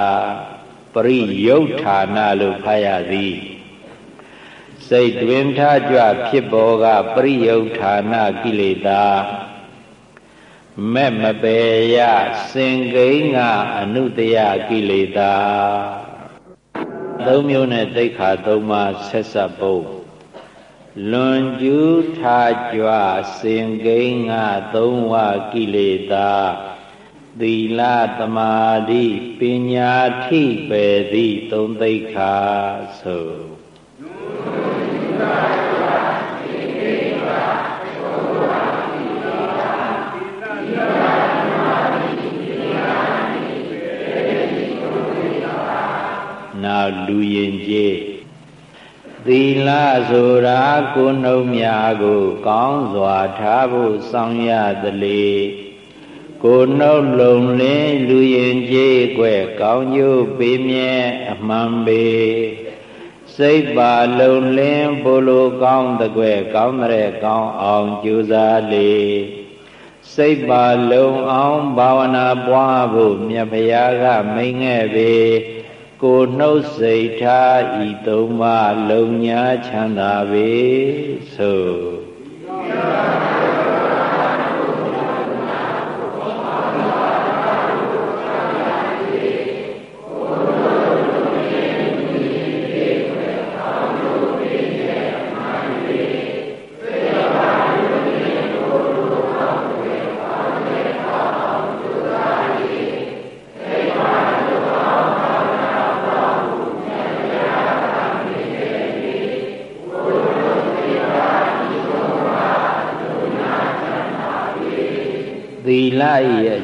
ပရိယုဌာနလို့ဖတ်ရသည်စိတ်တွင်ထကြွဖြစ်ပေါ်ကပရိယုဌာနကိလေသာမဲ့မပေယစင်ကိန်းကအနုတယကိလေသာသုံးမျိုးနဲ့သိခါသုံးပါးဆက်ဆက်ဖို့လွန်ကျူးထားကြွစင်ကိန်းကသုံးဝကိလေသာ သီလသမာဓိပညာထိပေသည့်သုံးသိက္ခာဆိုနောက်လူရင်ကြီးသီလဆိုတာကိုနှုတ်များကို ကောင်းစွာထားဖို့ဆောင်ရသလေ ကိုနှုတ်လုံလင်းလူရင်ကြေးွယ်ကောင်းကျိုးပေးမြဲအမှန်ပေစိတ်ပါလုံလင်းဘိုလိုကောင်းတကွယ်ကောင်းတဲ့ကောင်းအောင်ကြိုးစားလေစိတ်ပါလုံအောင်ဘာဝနာပွားဖို့မြတ်ဗျာကမိန်ခဲ့ပေကိုနှုတ်စိတ်ထားဤသုံးပါလုံညာချမ်းသာပေဆို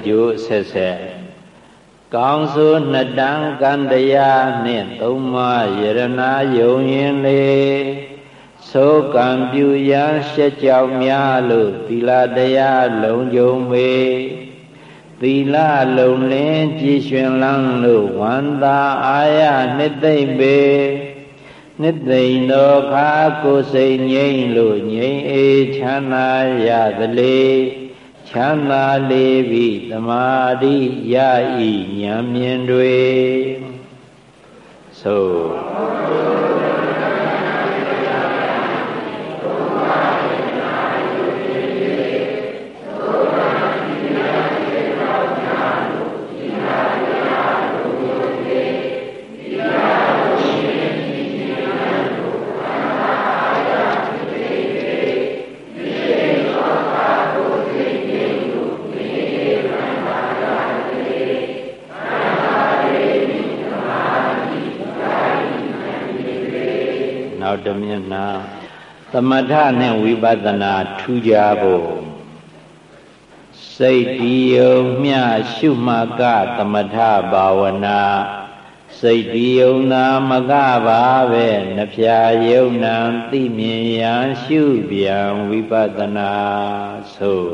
ကျိုးဆက်ဆက်ကောင်းဆိုနှစ်တန်းကံတရားနှင့်သုံးပါးယရနာယုံရင်လေသောကံပြုရန်ရှက်ကြောက်များလို့သီလတရားလုံးကြုံမေသီလလုံးလင်းကြည်ရွှင်လန်းလို့ဝန္တာအာရနှစ်သိမ့်ပေနှစ်သိမ့်တော်ခါကိုစိတ်ငြိမ့်လို့ငြိမ့်အေးချမ်းသာရသလေ ချမ်းသာလေပြီသမာဓိရဤဉာဏ်မြင်တွေသို့ တမျက်နှာသမထနဲ့ဝိပဿနာထူးကြဖို့စိတ်ဒီယုံမျှရှုမှတ်ကသမထဘာဝနာစိတ်ဒီယုံနာမကပါပဲနှဖျာယုံနာသိမြင်ရန်ရှုပြန်ဝိပဿနာဆို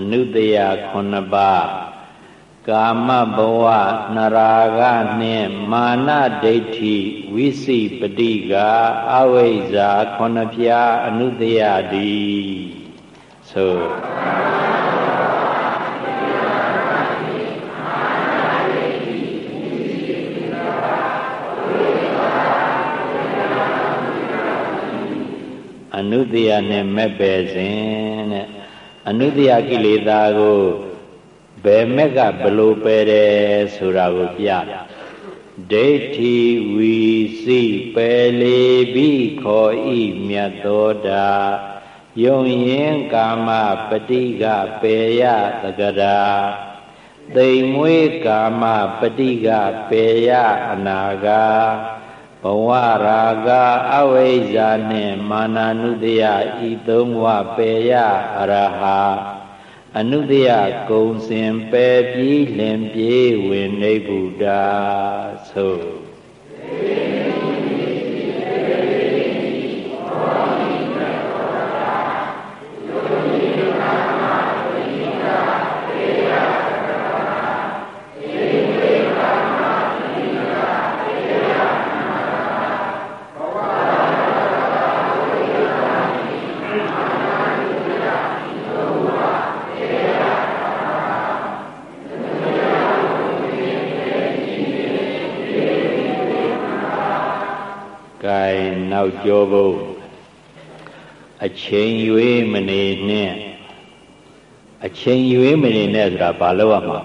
အနုတယ9ပါးကာမဘဝနရာဂနှင့်မာနဒိဋ္ဌိဝိစိပတိကအဝိဇ္ဇာခုနှစ်ပြားအနုတယတိဆိုအနုတယနဲ့မဲ့ပဲစဉ်တဲ့ အနုတ္တယကိလေသာကိုဘယ်မက်ကဘလို့ပယ်တယ်ဆိုတာကိုပြဒိဋ္ဌိဝီစိပယ်လေပြီခေါ်ဤမြတ်သောတာယုံရင်ကာမပฏิကပယ်ရသကရာသိမ်မွေးကာမပฏิကပယ်ရအနာဂါ ဘဝရာဂအဝိဇ္ဇာနှင့်မာနနုတယဤသုံးဝပေယအရဟအနုတယကုံစင်ပယ်ပြီးလင်ပြေဝင်နေဗုဒ္ဓဆို နောက်ကြောဖို့အချိန်ရွေးမနေနဲ့အချိန်ရွေးမနေနဲ့ဆိုတာဘာလို့ရမှာ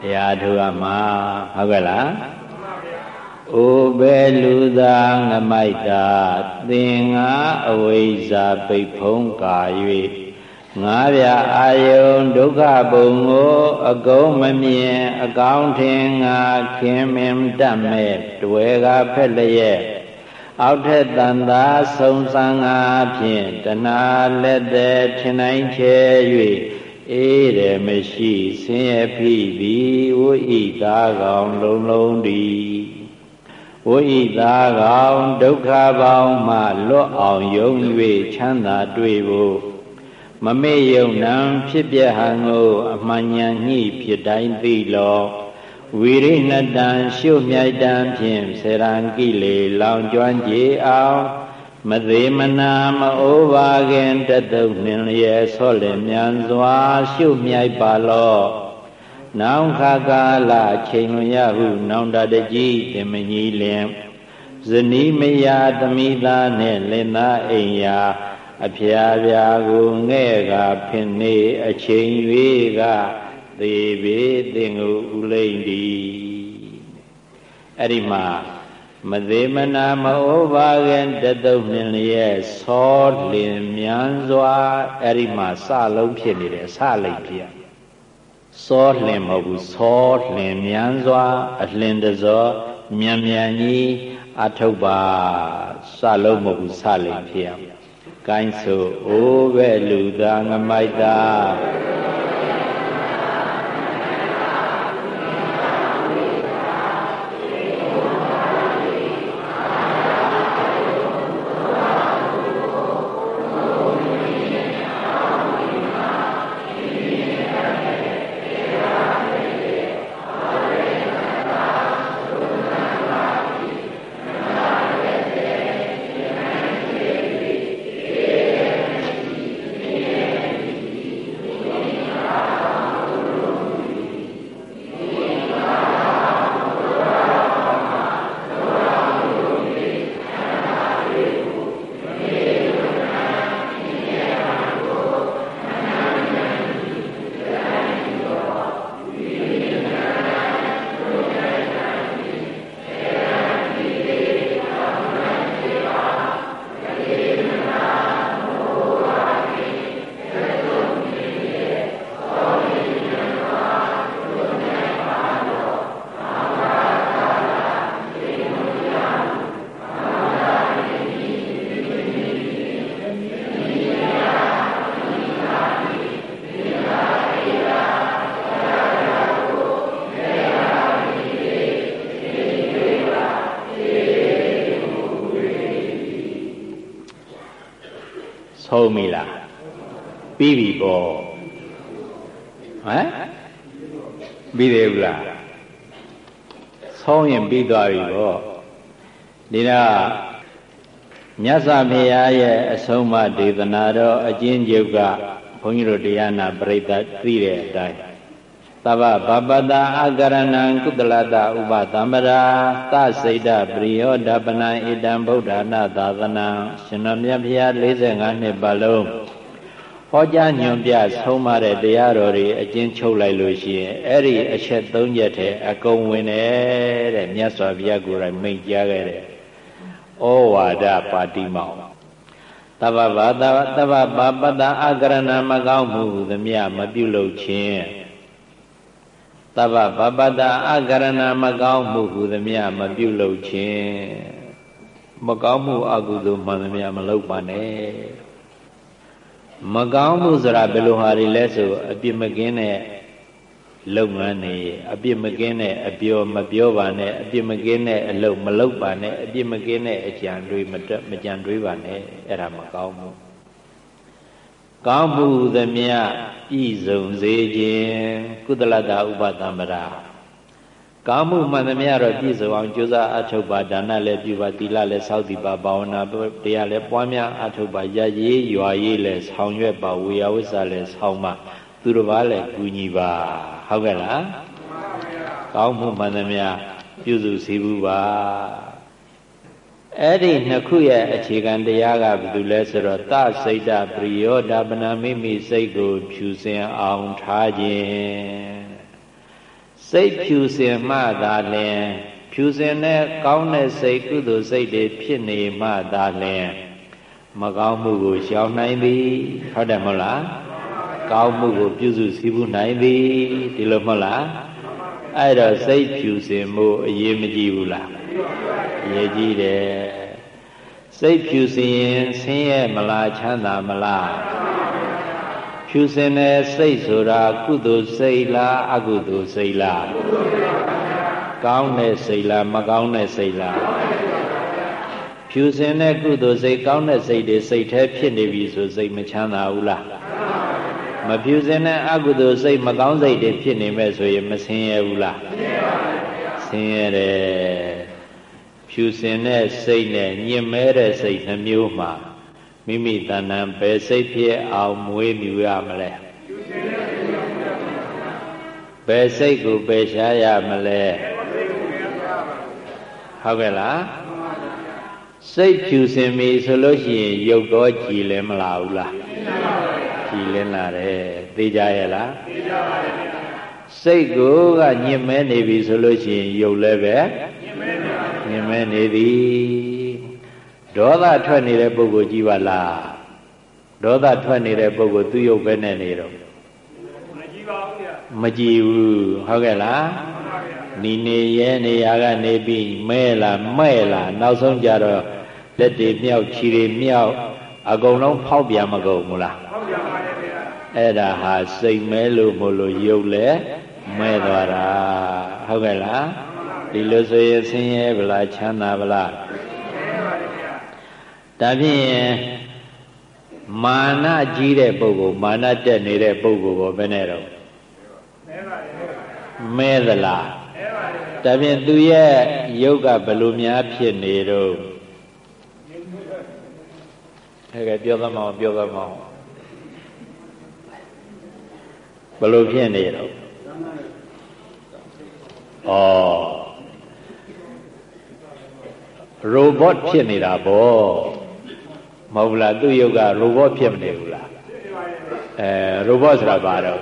တရားထုရမှာဟုတ်ကဲ့လားအိုပဲလူသာငမိုက်တာသင်္ဃာအဝိဇ္ဇာပိတ်ဖုံးကာ၍ ငါးပြအာယုံဒုက္ခဘုံကိုအကုန်မမြင်အကောင်းထင်ငါခင်မင်တတ်မဲ့တွေ့ကဖက်လျက်အောက်ထက်တန်သာဆုံးစံငါဖြင့်တဏှာလက်သည်ထင်နိုင်ချဲ၍အေးတယ်မရှိဆင်းရဲဖိပြီးဝိဣသာကောင်လုံးလုံးသည်ဝိဣသာကောင်ဒုက္ခပေါင်းမှလွတ်အောင်ယုံ၍ချမ်းသာတွေ့ဖို့ မမေ့ယုံနံဖြစ်ပြဟံကိုအမှန်ဉာဏ်ညှိဖြစ်တိုင်းသိလောဝိရိဏတံရှုမြိုက်တံဖြင့်စေရန်ကိလေလောင်ကျွမ်းကြအောင်မသေးမနာမအိုးပါခင်တတုနှင်လျက်ဆောလင်မြန်စွာ ရှုမြိုက်ပါလော့နောင်ခါကာလချိန်လွန်ရဟုနောင်တတကြီးတင်မကြီးလင်ဇနီးမယာသမိသားနှင့်လင်သားအိမ်ယာ အဖျားပြာကိုငဲ့ကဖင်နေအချိန်၍ကသေပေသင်ကိုဥလိမ့်သည်အဲ့ဒီမှာမသေးမနာမဩဘာခင်တတုတ်နှင်လျက်သောလင်မြန်စွာအဲ့ဒီမှာစလုံးဖြစ်နေတယ်စလိမ့်ဖြစ်သောလင်မဟုတ်ဘူးသောလင်မြန်စွာ အလင်တဇောမြန်မြန်ကြီးအထုတ်ပါစလုံးမဟုတ်ဘူးစလိမ့်ဖြစ် ကိုင်းဆိုအိုးပဲလူသားငမိုက်သား ပြီးပြီပေါ့ဟမ်ပြီးသေးဘူးလားဆုံးရင်ပြီးသွားပြီပေါ့ဒီတော့မြတ်စွာဘုရားရဲ့အဆုံးအမဒေသနာတော်အကျဉ်းချုပ်ကဘုန်းကြီးတို့တရားနာပရိသတ်သိတဲ့အတိုင်းသဗ္ဗဗပတာအကရဏံကုသလတဥပသမ္ပရာသစိတ်တပရိယောဓပနံဣတံဗုဒ္ဓနာသာသနာရှင်တော်မြတ်ဖျား45နှစ်ပတ်လုံး ဟောကြားညွှန်ပြဆုံးမတဲ့တရားတော်တွေအကျဉ်းချုပ်လိုက်လို့ရှိရင်အဲ့ဒီအချက်၃ချက်ထဲအကုန်ဝင်တယ်တဲ့မြတ်စွာဘုရားကိုယ်တိုင်မိန့်ကြားခဲ့တဲ့ဩဝါဒပါတိမောင်တဗ္ဗဘာတဗ္ဗဘာပတ္တအကရဏမကောင်းမှုသမျှမပြုလုပ်ခြင်းတဗ္ဗဗပတ္တအကရဏမကောင်းမှုဟုသမျှမပြုလုပ်ခြင်းမကောင်းမှုအကုသိုလ်မှန်သမျှမလုပ်ပါနဲ့ မကောင်းမှုဆိုတာဘယ်လိုဟာတွေလဲဆိုအပြစ်မကင်းတဲ့လုပ်ငန်းတွေအပြစ်မကင်းတဲ့အပြောမပြောပါနဲ့အပြစ်မကင်းတဲ့အလုပ်မလုပ်ပါနဲ့အပြစ်မကင်းတဲ့အကြံတွေမတက်မကြံတွေးပါနဲ့အဲ့ဒါမကောင်းဘူးကောင်းမှုသမျှပြည့်စုံစေခြင်းကုသလတဥပသမ္ပရာ ကောင်းမှုမှန်သမျှတော့ပြည့်စုံအောင်ကြိုးစားအထောက်ပါဒါနလည်းပြုပါသီလလည်းစောင့်တည်ပါဘာဝနာတရားလည်းပွားများအထောက်ပါရရေးရွာရေးလည်းဆောင်ရွက်ပါဝေယဝိဆလည်းဆောင်ပါသူတစ်ပါးလည်းကူညီပါဟုတ်ကဲ့လားကောင်းမှုမှန်သမျှပြုစုစည်းဘူးပါအဲ့ဒီနှစ်ခုရဲ့အခြေခံတရားကဘာလို့လဲဆိုတော့သစိတ်တပရိယောဓပနာမိမိစိတ်ကိုဖြူစင်အောင်ထားခြင်း စိတ်ဖြူစင်မှသာလျှင်ဖြူစင်တဲ့ကောင်းတဲ့စိတ်ကုသိုလ်စိတ်တွေဖြစ်နေမှသာလျှင်မကောင်းမှုကိုရှောင်နိုင်သည်ဟုတ်တယ်မဟုတ်လားကောင်းမှုကိုပြုစုစည်းမှုနိုင်သည်ဒီလိုမဟုတ်လားအဲ့တော့စိတ်ဖြူစင်မှုအရေးမကြီးဘူးလားအရေးကြီးတယ်စိတ်ဖြူစင်ရင်ဆင်းရဲမလားချမ်းသာမလား ဖြူစင်တဲ့စိတ်ဆိုတာကုသိုလ်စိတ်လားအကုသိုလ်စိတ်လားကောင်းတဲ့စိတ်လားမကောင်းတဲ့စိတ်လားဖြူစင်တဲ့ကုသိုလ်စိတ်ကောင်းတဲ့စိတ်တွေစိတ်แท้ဖြစ်နေပြီဆိုစိတ်မချမ်းသာဘူးလားမဖြူစင်တဲ့အကုသိုလ်စိတ်မကောင်းစိတ်တွေဖြစ်နေမဲ့ဆိုရင်မဆင်းရဲဘူးလားဆင်းရဲတယ်ဖြူစင်တဲ့စိတ်နဲ့ညင်မဲတဲ့စိတ်နှမျိုးမှာ မိမိတဏ္ဍံဘယ်စိတ်ဖြစ်အောင်မွေးမြူရမလဲဘယ်စိတ်ကိုပယ်ရှားရမလဲဟုတ်ကဲ့လားစိတ်ဖြူစင်ပြီဆိုလို့ရှိရင်ရုပ်တော့ကြည်လဲမလာဘူးလားကြည်လင်းလာတယ်သိကြရဲ့လားသိကြပါရဲ့စိတ်ကိုကညင်မဲနေပြီဆိုလို့ရှိရင်ရုပ်လည်းပဲညင်မဲနေသည် ဒေါသထွက်နေတဲ့ပုဂ္ဂိုလ်ကြီးပါလားဒေါသထွက်နေတဲ့ပုဂ္ဂိုလ်သူ့ရုပ်ပဲနဲ့နေတော့မကြည့်ပါဘူးဗျမကြည့်ဘူးဟုတ်ကဲ့လားနီနေရဲနေရာကနေပြီးမဲလာမဲ့လာနောက်ဆုံးကြတော့လက်တွေမြောက်ခြေတွေမြောက်အကုန်လုံးဖောက်ပြန်မကုန်ဘူးလားဖောက်ပြန်ပါရဲ့ဗျာအဲ့ဒါဟာစိတ်မဲလို့မလို့ရုပ်လဲမဲသွားတာဟုတ်ကဲ့လားဒီလိုဆိုရင်ဆင်းရဲဗလားချမ်းသာဗလား ဒါဖြင့်မာနကြီးတဲ့ပုဂ္ဂိုလ်မာနတက်နေတဲ့ပုဂ္ဂိုလ်ကိုဘယ်နဲ့တော့မဲသလားဒါဖြင့်သူရဲ့ယုတ်ကဘယ်လိုများဖြစ်နေတော့ဟဲ့ကပြောသမောပြောသမောဘယ်လိုဖြစ်နေတော့ဩရိုဘတ်ဖြစ်နေတာဗော မဟုတ်လားသူ့ယုတ်ကရိုဘတ်ဖြစ်မနေဘူးလားအဲရိုဘတ်ဆိုတာဘာတော့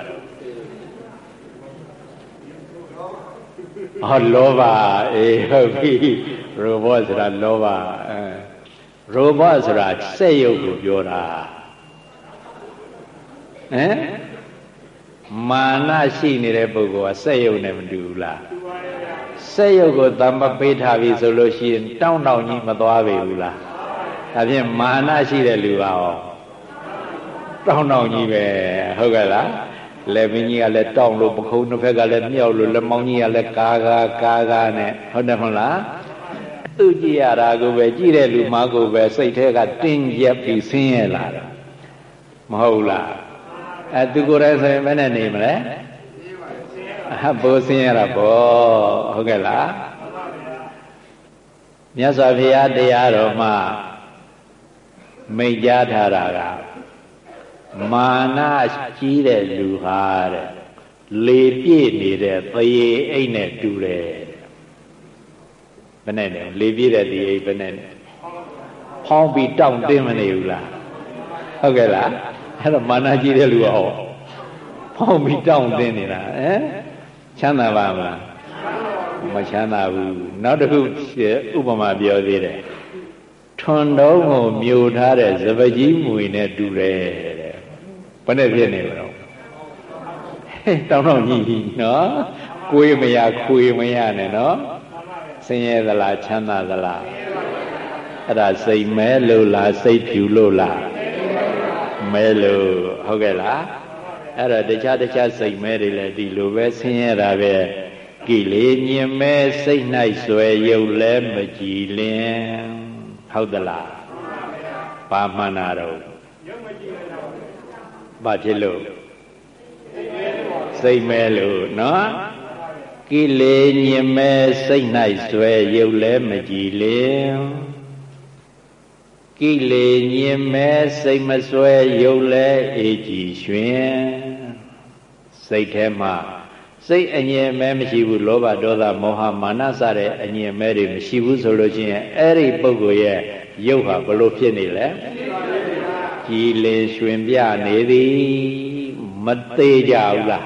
ဟောလောဘအေးဟုတ်ပြီရိုဘတ်ဆိုတာလောဘအဲရိုဘတ်ဆိုတာစက်ယုတ်ကိုပြောတာဟမ်မာနရှိနေတဲ့ပုဂ္ဂိုလ်ကစက်ယုတ်နဲ့မတူဘူးလားစက်ယုတ်ကိုတမပေးထားပြီဆိုလို့ရှိရင်တောင်းတောင်းကြီးမသွားပေဘူးလား ဒါဖြင့်မာနရှိတဲ့လူကရောတောင်းတောင်းကြီးပဲဟုတ်ကဲ့လားလက်မင်းကြီးကလည်းတောင်းလို့ပခုံးတစ်ဖက်ကလည်းမြောက်လို့လက်မောင်းကြီးကလည်းကာကာကာကာနဲ့ဟုတ်တယ်မဟုတ်လားသူကြည့်ရတာကိုပဲကြည့်တဲ့လူမကိုပဲစိတ်ထဲကတင်းကျပ်ပြီးဆင်းရဲလာတာမဟုတ်လားအဲသူကိုယ်တိုင်ဆိုရင်ဘယ်နဲ့နေမလဲအဘိုးဆင်းရဲတာပေါ့ဟုတ်ကဲ့လားမြတ်စွာဘုရားတရားတော်မှာ မိတ်ကြားထားတာကမာနကြီးတဲ့လူဟာတဲ့လေပြည့်နေတဲ့သရေအိတ်နဲ့တူတယ်ဘယ်နဲ့လဲလေပြည့်တဲ့ဒီအိတ်ဘယ်နဲ့ဖောင်းပြီးတောင့်တင်းမနေဘူးလားဟုတ်ကဲ့လားအဲ့တော့မာနကြီးတဲ့လူကဟောဖောင်းပြီးတောင့်တင်းနေတာဟမ်ချမ်းသာပါမလားမချမ်းသာဘူးနောက်တစ်ခုဥပမာပြောသေးတယ် ထွန်တုံးကိုမြို့ထားတဲ့စပကြီးမွေနဲ့တူတယ်တဲ့ဘယ်နဲ့ဖြစ်နေမလို့တောင်းတော့ကြီးနော်ကိုယ်မရခွေမရနဲ့နော်ဆင်းရဲသလားချမ်းသာသလားအဲ့ဒါစိတ်မဲလို့လားစိတ်ဖြူလို့လားမဲလို့ဟုတ်ကဲ့လားအဲ့တော့တခြားတခြားစိတ်မဲတွေလည်းဒီလိုပဲဆင်းရဲတာပဲကိလေညင်မဲစိတ်၌ဆွဲရုပ်လဲမကြည်လင် ဟုတ်သလားဘာမှန်တာတော့ဘာဖြစ်လို့စိတ်မဲလို့နော်ကိလေညင်မဲစိတ်၌ဆွဲရုပ်လဲမကြည်လင်ကိလေညင်မဲစိတ်မဆွဲရုပ်လဲအေးကြည်ရွှင်စိတ်ထဲမှာ စိတ်အငြင်းမဲမရှိဘူးလောဘဒေါသမောဟမာနစတဲ့အငြင်းမဲတွေမရှိဘူးဆိုလို့ချင်းအဲ့ဒီပုဂ္ဂိုလ်ရဲ့ရုပ်ဟာဘလို့ဖြစ်နေလဲကြည်လင်ရွှင်ပြနေသည်မသေးကြဘူးလား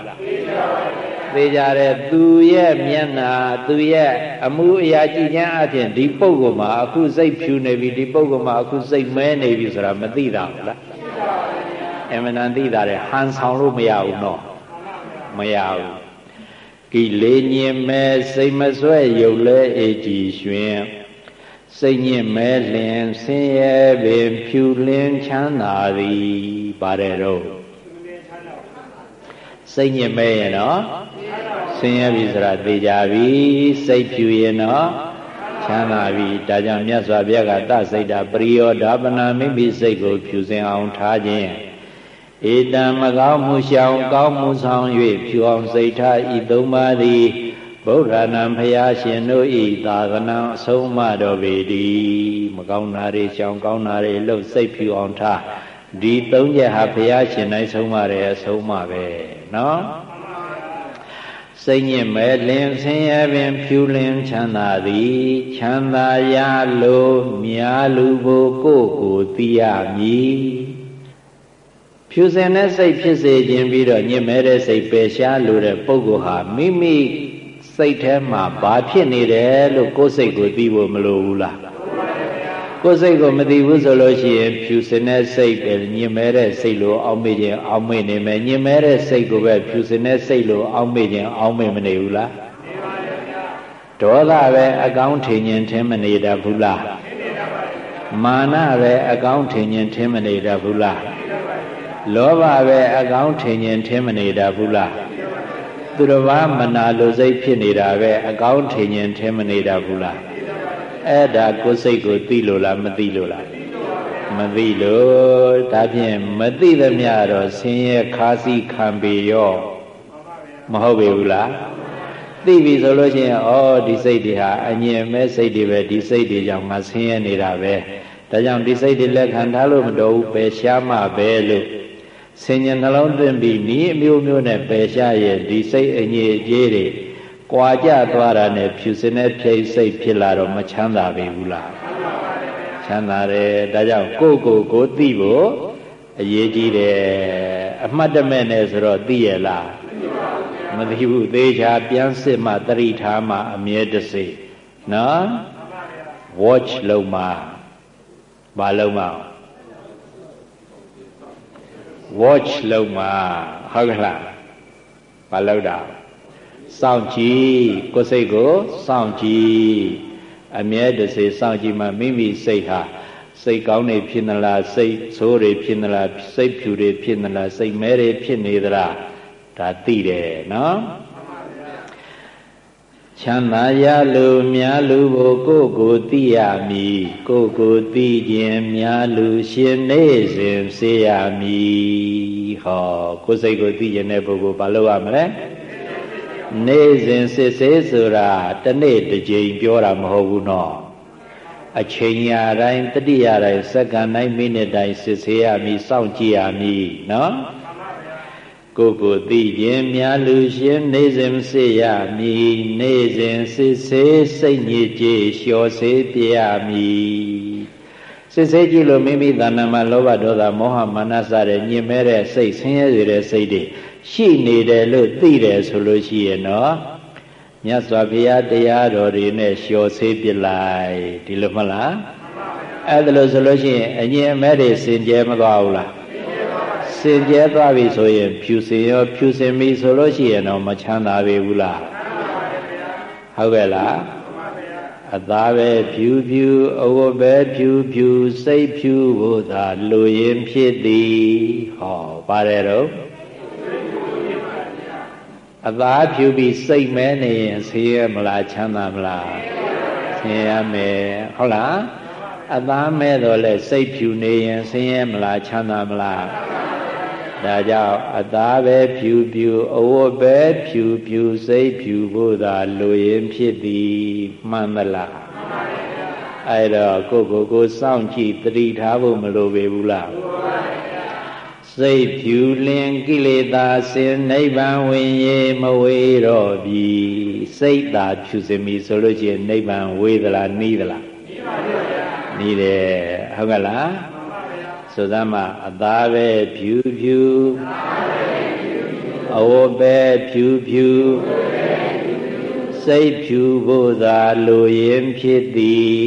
သေးကြတယ်သူရဲ့မျက်နာသူရဲ့အမှုအရာကြည်ချမ်းအဖြစ်ဒီပုဂ္ဂိုလ်မှာအခုစိတ်ဖြူနေပြီဒီပုဂ္ဂိုလ်မှာအခုစိတ်မဲနေပြီဆိုတာမသိတာဘူးလားအမှန်တန်သိတာတယ်ဟန်ဆောင်လို့မရဘူးနော်မရဘူး ကိလေညင်မဲ့စိတ်မဆွဲရုပ်လဲအေကြည်ရွှင်စိတ်ညစ်မဲလင်ဆင်းရဲပင်ဖြူလင်းချမ်းသာသည်ပါတယ်တော့စိတ်ညစ်မဲရင်တော့ဆင်းရဲပြီဆိုတာသိကြပြီစိတ်ဖြူရင်တော့ချမ်းသာပြီဒါကြောင့်မြတ်စွာဘုရားကတစိတ်တာပရိယောဓပနာမိမိစိတ်ကိုဖြူစင်အောင်ထားခြင်း ဧတံမကောင်းမှုရှောင်ကောင်းမှုဆောင်၍ဖြူအောင်စိတ်ထားဤသုံးပါးသည်ဗုဒ္ဓနာဖရာရှင်တို့ဤသာသနာအဆုံးမတော်ပေသည်မကောင်းတာတွေရှောင်ကောင်းတာတွေလှုပ်စိတ်ဖြူအောင်ထားဒီသုံးချက်ဟာဖရာရှင်တိုင်းဆုံးမတယ်အဆုံးမပဲနော်စိတ်ညစ်မဲ့လင်းဆင်းရဲပင်ဖြူလင်းချမ်းသာသည်ချမ်းသာရလိုမြာလူကိုကိုကိုသိရမည် ဖြူစင်တဲ့စိတ်ဖြစ်စေခြင်းပြီးတော့ညစ်မဲ့တဲ့စိတ်ပယ်ရှားလို့တဲ့ပုဂ္ဂိုလ်ဟာမိမိစိတ်ထဲမှာဘာဖြစ်နေတယ်လို့ကိုယ်စိတ်ကိုသိဖို့မလိုဘူးလားကိုယ်စိတ်ကိုမသိဘူးဆိုလို့ရှိရင်ဖြူစင်တဲ့စိတ်ပဲညင်မဲတဲ့စိတ်လို့အောက်မေ့ခြင်းအောက်မေ့နေမယ်ညင်မဲတဲ့စိတ်ကိုပဲဖြူစင်တဲ့စိတ်လို့အောက်မေ့ခြင်းအောက်မေ့မနေဘူးလားဒေါသပဲအကောင်းထင်ခြင်းထင်မနေတတ်ဘူးလားမာနပဲအကောင်းထင်ခြင်းထင်မနေတတ်ဘူးလား လောဘပဲအကောင်းထင်ခြင်းထင်မနေတတ်ဘူးလားသူတစ်ပါးမနာလိုစိတ်ဖြစ်နေတာပဲအကောင်းထင်ခြင်းထင်မနေတတ်ဘူးလားအဲ့ဒါကိုယ်စိတ်ကိုသိလို့လားမသိလို့လားမသိလို့ဒါဖြင့်မသိသမျှတော့ဆင်းရဲခါးစီခံပေရောမဟုတ်ပေဘူးလားသိပြီဆိုလို့ရှိရင်ဩဒီစိတ်တွေဟာအငြင်းမဲ့စိတ်တွေပဲဒီစိတ်တွေကြောင့်ငါဆင်းရဲနေတာပဲဒါကြောင့်ဒီစိတ်တွေလက်ခံထားလို့မတော်ဘူးပယ်ရှားမှပဲလို့ ဆင်ញနှလုံးသွင်းပြီးဤအမျိုးမျိုးနဲ့ပယ်ရှားရဲ့ဒီစိတ်အငြိအကျေးတွေကွာကြသွားတာနဲ့ဖြူစင်တဲ့ဖြိတ်စိတ်ဖြစ်လာတော့မချမ်းသာပေဘူးလားချမ်းသာတယ်ဒါကြောင့်ကိုယ့်ကိုယ်ကိုသိဖို့အရေးကြီးတယ်အမှတ်တမဲ့နဲ့ဆိုတော့သိရလားမသိဘူးသေချာပြန်စစ်မှတတိထားမှအမြဲတစေနော် watch လုံးမှာဘာလုံးမှာ watch လုံးမှာဟုတ်ကလားဘာလောက်တာစောင့်ကြည့်ကိုယ်စိတ်ကိုစောင့်ကြည့်အမြဲတစေစောင့်ကြည့်မှမိမိစိတ်ဟာစိတ်ကောင်းတွေဖြစ်နလားစိတ်ဆိုးတွေဖြစ်နလားစိတ်ဖြူတွေဖြစ်နလားစိတ်မဲတွေဖြစ်နေသလားဒါသိတယ်နော် ချမ်းသာရလူများလူဘိုကိုကိုသိရမည်ကိုကိုသိခြင်းများလူရှင်နေစဉ်စေရမည်ဟောကိုယ်စိတ်ကိုသိခြင်းတဲ့ပုဂ္ဂိုလ်ဘာလုပ်ရမလဲနေစဉ်စစ်ဆေးဆိုတာတနေ့တစ်ကြိမ်ပြောတာမဟုတ်ဘူးနော်အချိန်ရာတိုင်းတတိယတိုင်းစက္ကန့်တိုင်းမိနစ်တိုင်းစစ်ဆေးရမည်စောင့်ကြည့်ရမည်နော် ကိုကိုသိခြင်းများလူရှင်နေစဉ်စေရမည်နေစဉ်စစ်ဆေးစိတ်ညစ်ကြေးလျှော်စေပြရမည်စစ်ဆေးကြည့်လို့မိမိတဏ္ဍာမှာလောဘဒေါသမောဟမာနစတဲ့ညင်မဲ့တဲ့စိတ်ဆင်းရဲစေတဲ့စိတ်တွေရှိနေတယ်လို့သိတယ်ဆိုလို့ရှိရင်တော့မြတ်စွာဘုရားတရားတော်တွေနဲ့လျှော်ဆေးပြလိုက်ဒီလိုမလားအဲ့ဒါလို့ဆိုလို့ရှိရင်အငြင်းအမဲတွေစင်ကြဲမသွားဘူးလား စင်ကြဲသွားပြီဆိုရင်ဖြူစင်ရောဖြူစင်ပြီဆိုလို့ရှိရင်တော့မချမ်းသာပေဘူးလားဟုတ်ကဲ့လားအသားပဲဖြူဖြူအဝတ်ပဲဖြူဖြူစိတ်ဖြူကိုသာလူရင်ဖြစ်သည်ဟောပါတယ်တော့အသားဖြူပြီးစိတ်မဲနေရင်ဆင်းရဲမလားချမ်းသာမလားဆင်းရဲမယ်ဟုတ်လားအသားမဲတော့လဲစိတ်ဖြူနေရင်ဆင်းရဲမလားချမ်းသာမလား ဒါကြောင့်အသားပဲဖြူဖြူအဝတ်ပဲဖြူဖြူစိတ်ဖြူဖို့သာလိုရင်ဖြစ်သည်မှန်သလားအဲ့တော့ကိုကိုကိုစောင့်ကြည့်တတိထားဖို့မလိုပေဘူးလားစိတ်ဖြူလင်ကိလေသာစင်နိဗ္ဗာန်ဝင်ရေမဝေတော့ပြီစိတ်သာဖြူစင်ပြီဆိုလို့ရှိရင်နိဗ္ဗာန်ဝေးသလားနီးသလားနီးပါဗျာနီးတယ်ဟုတ်ကလား ဆိုသမှာအသားပဲဖြူဖြူအဝတ်ပဲဖြူဖြူစိတ်ဖြူဖို့သာလိုရင်ဖြစ်သည်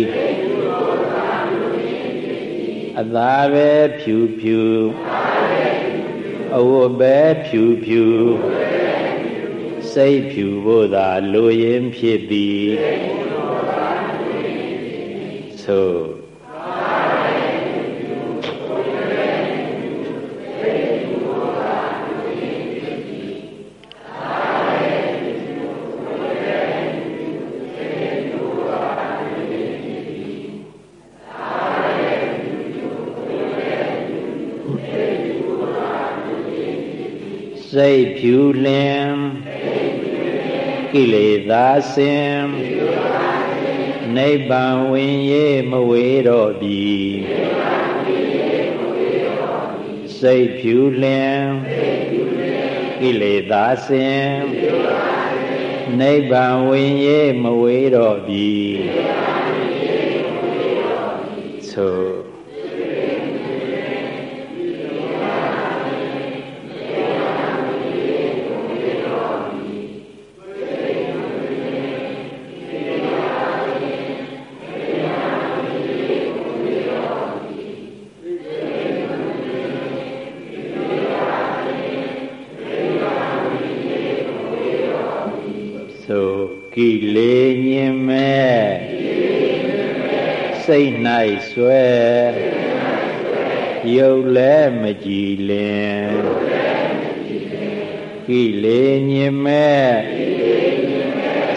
အသားပဲဖြူဖြူအဝတ်ပဲဖြူဖြူစိတ်ဖြူဖို့သာလိုရင်ဖြစ်သည်စ စိတ်ဖြူလင်ကိလေသာစင်နိဗ္ဗာန်ဝင်ရေမဝေတော့ပြီစိတ်ဖြူလင်ကိလေသာစင်နိဗ္ဗာန်ဝင်ရေမဝေတော့ပြီသို့ ဆွဲယုတ်လဲမကြည်လင်ကိလေညင်မဲ့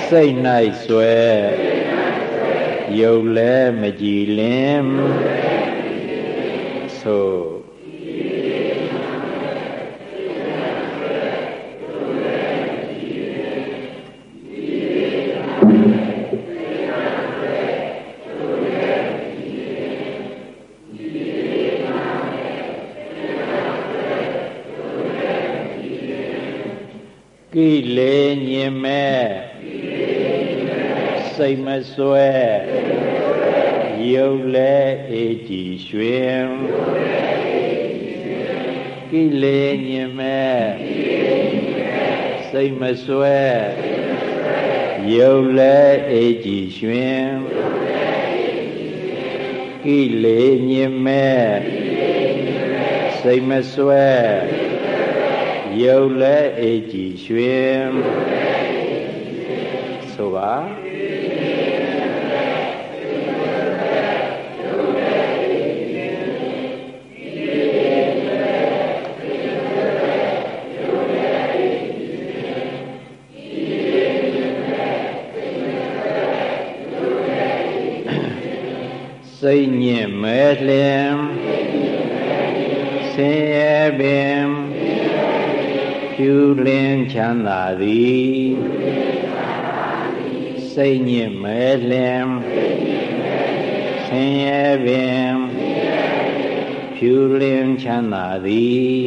စိတ်၌ဆွဲယုတ်လဲမကြည်လင်ဆို စိတ်မစွဲရုပ်လဲအေးကြည်ရွှင်ကိလေညင်မဲ့စိတ်မစွဲရုပ်လဲအေးကြည်ရွှင်ကိလေညင်မဲ့စိတ်မစွဲရုပ်လည်းအေးကြည်ရွှင်ဆိုပါ စိတ်ညစ်မဲလင်ဆင်းရဲပင်ဖြူလင်းချမ်းသာသည်စိတ်ညစ်မဲလင်ဆင်းရဲပင်ဖြူလင်းချမ်းသာသည်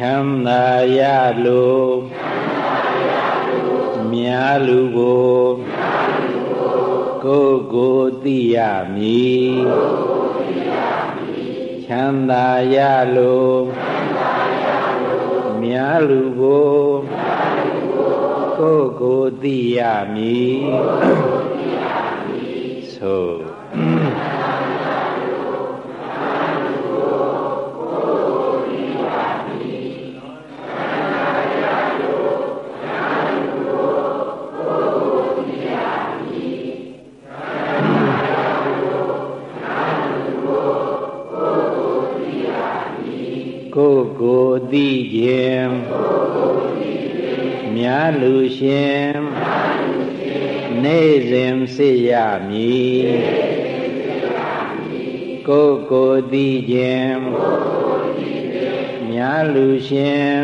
သို့မ်းသာရလိုမြားလူကိုကိုယ်ကိုသိရမည်ချမ်းသာရလိုမြားလူကိုကိုယ်ကိုသိရမည် မြားလူရှင်နေစဉ်စေရမည်ကိုယ်ကိုသိခြင်းမြားလူရှင်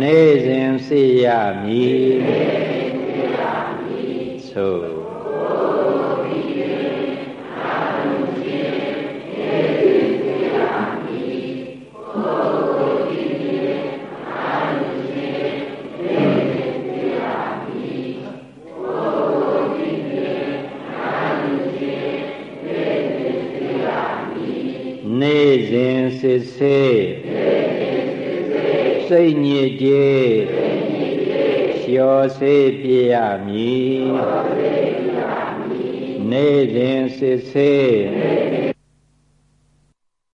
နေစဉ်စေရမည်သို့ စိတ်ညစ်ကြေးလျှော်စေးပြရမည်နေစဉ်စစ်ဆေး